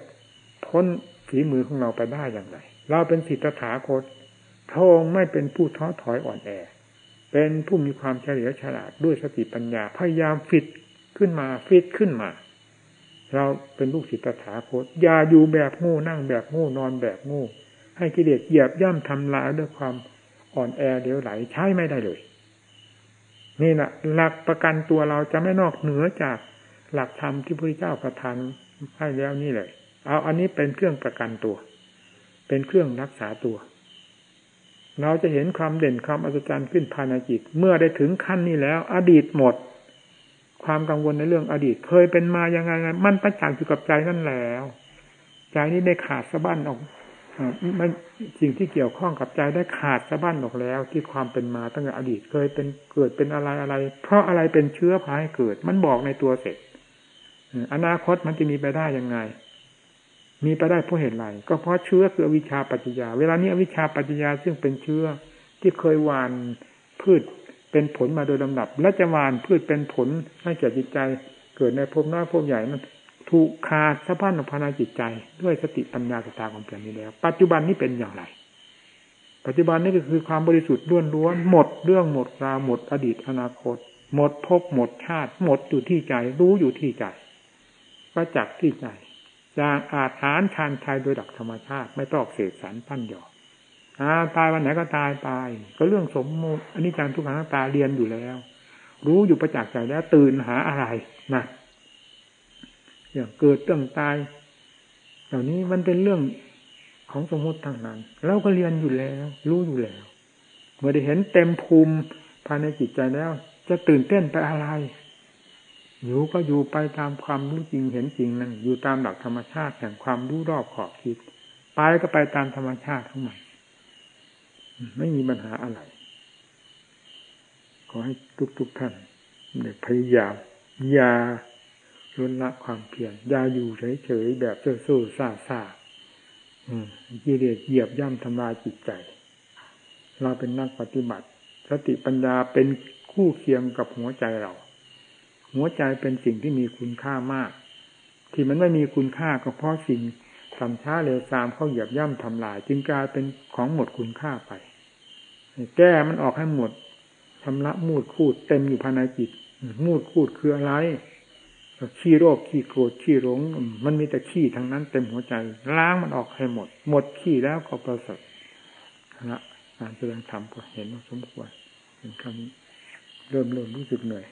พ้นฝีมือของเราไปได้อย่างไร เราเป็นสิทธถาคตพระองค์ไม่เป็นผู้ท้อถอยอ่อนแอ เป็นผู้มีความเฉลียวฉลาดด้วยสติปัญญาพยายามฟิตขึ้นมาฟิตขึ้นมา เราเป็นลูกศิษย์ตถาคตอย่าอยู่แบบง่นั่งแบบง่นอนแบบง่ให้กิเลสเหยียบย่ำทำลายด้วยความอ่อนแอเดี๋ยวไหลใช้ไม่ได้เลย นี่แหละหลักประกันตัวเราจะไม่นอกเหนือจากหลักธรรมที่พระเจ้าประทานให้แล้วนี่เลย เอาอันนี้เป็นเครื่องประกันตัว เป็นเครื่องรักษาตัว เราจะเห็นความเด่นความอัศจรรย์ขึ้นภายในจิต เมื่อได้ถึงขั้นนี้แล้ว อดีตหมด ความกังวลในเรื่องอดีต เคยเป็นมายังไงมันประจักษ์อยู่กับใจนั่นแล้ว ใจนี้ได้ขาดสะบั้นออก มันสิ่งที่เกี่ยวข้องกับใจได้ขาดสะบั้นออกแล้ว ที่ความเป็นมาตั้งแต่อดีตเคยเป็นเกิดเป็นอะไรอะไร เพราะอะไรเป็นเชื้อพาให้เกิด มันบอกในตัวเสร็จอนาคตมันจะมีไปได้ยังไง มีไปได้เพราะเหตุไรก็เพราะเชื้อคืออวิชชาปัจจยา เวลานี้อวิชชาปัจจยาซึ่งเป็นเชื้อที่เคยหวานพืชเป็นผลมาโดยลำดับ และจะหวานพืชเป็นผลให้แก่จิตใจ เกิดในภพน้อยภพใหญ่นั้น ถูกขาดสะพันภายในจิตใจ ด้วยสติปัญญาสตาของเพียงนี้แล้ว ปัจจุบันนี้เป็นอย่างไร ปัจจุบันนี้ก็คือความบริสุทธิ์ล้วนล้วนหมดเรื่องหมดราวหมดอดีตอนาคต หมดภพหมดชาติ หมดอยู่ที่ใจ รู้อยู่ที่ใจประจักษ์ที่ใจจางอาถานชานชายโดยดักธรรมชาติ ไม่ต้องเสกสรรปั้นหยอกอาตายวันไหนก็ตายไปก็เรื่องสมมติอันนี้จังทุกขังตาเรียนอยู่แล้ว รู้อยู่ประจักษ์ใจแล้วตื่นหาอะไรนะ อย่างเกิดเรื่องตายเหล่านี้มันเป็นเรื่องของสมมติทางนั้น เราก็เรียนอยู่แล้ว รู้อยู่แล้ว เมื่อได้เห็นเต็มภูมิภายในจิตใจแล้ว จะตื่นเต้นไปอะไร อยู่ก็อยู่ไปตามความรู้จริงเห็นจริงนั่นอยู่ตามหลักธรรมชาติแห่งความรู้รอบขอบคิดไปก็ไปตามธรรมชาติทั้งหมดไม่มีปัญหาอะไร ขอให้ทุกๆท่านเด็กพยายามอย่า ล้นละความเพียรอย่าอยู่เฉยๆแบบเซ่อสู้ซาซากิเลสเหยียบย่ำทำลายจิตใจ เราเป็นนักปฏิบัติ สติปัญญาเป็นคู่เคียงกับหัวใจเรา หัวใจเป็นสิ่งที่มีคุณค่ามาก ที่มันไม่มีคุณค่าก็เพราะสิ่งสัมช้าเร็วซามเข้าเหยียบย่ำทำลาย จึงกลายเป็นของหมดคุณค่าไป แก้มันออกให้หมดชำระมูดคูดเต็มอยู่ภายในจิต มูดคูดคืออะไร ขี้โรคขี้โกรธขี้หลง มันมีแต่ขี้ทั้งนั้นเต็มหัวใจล้างมันออกให้หมด หมดขี้แล้วก็ประเสริฐนะการแสดงธรรมก็เห็นว่าสมควรเป็นคำเริ่มเริ่มรู้สึกเหนื่อย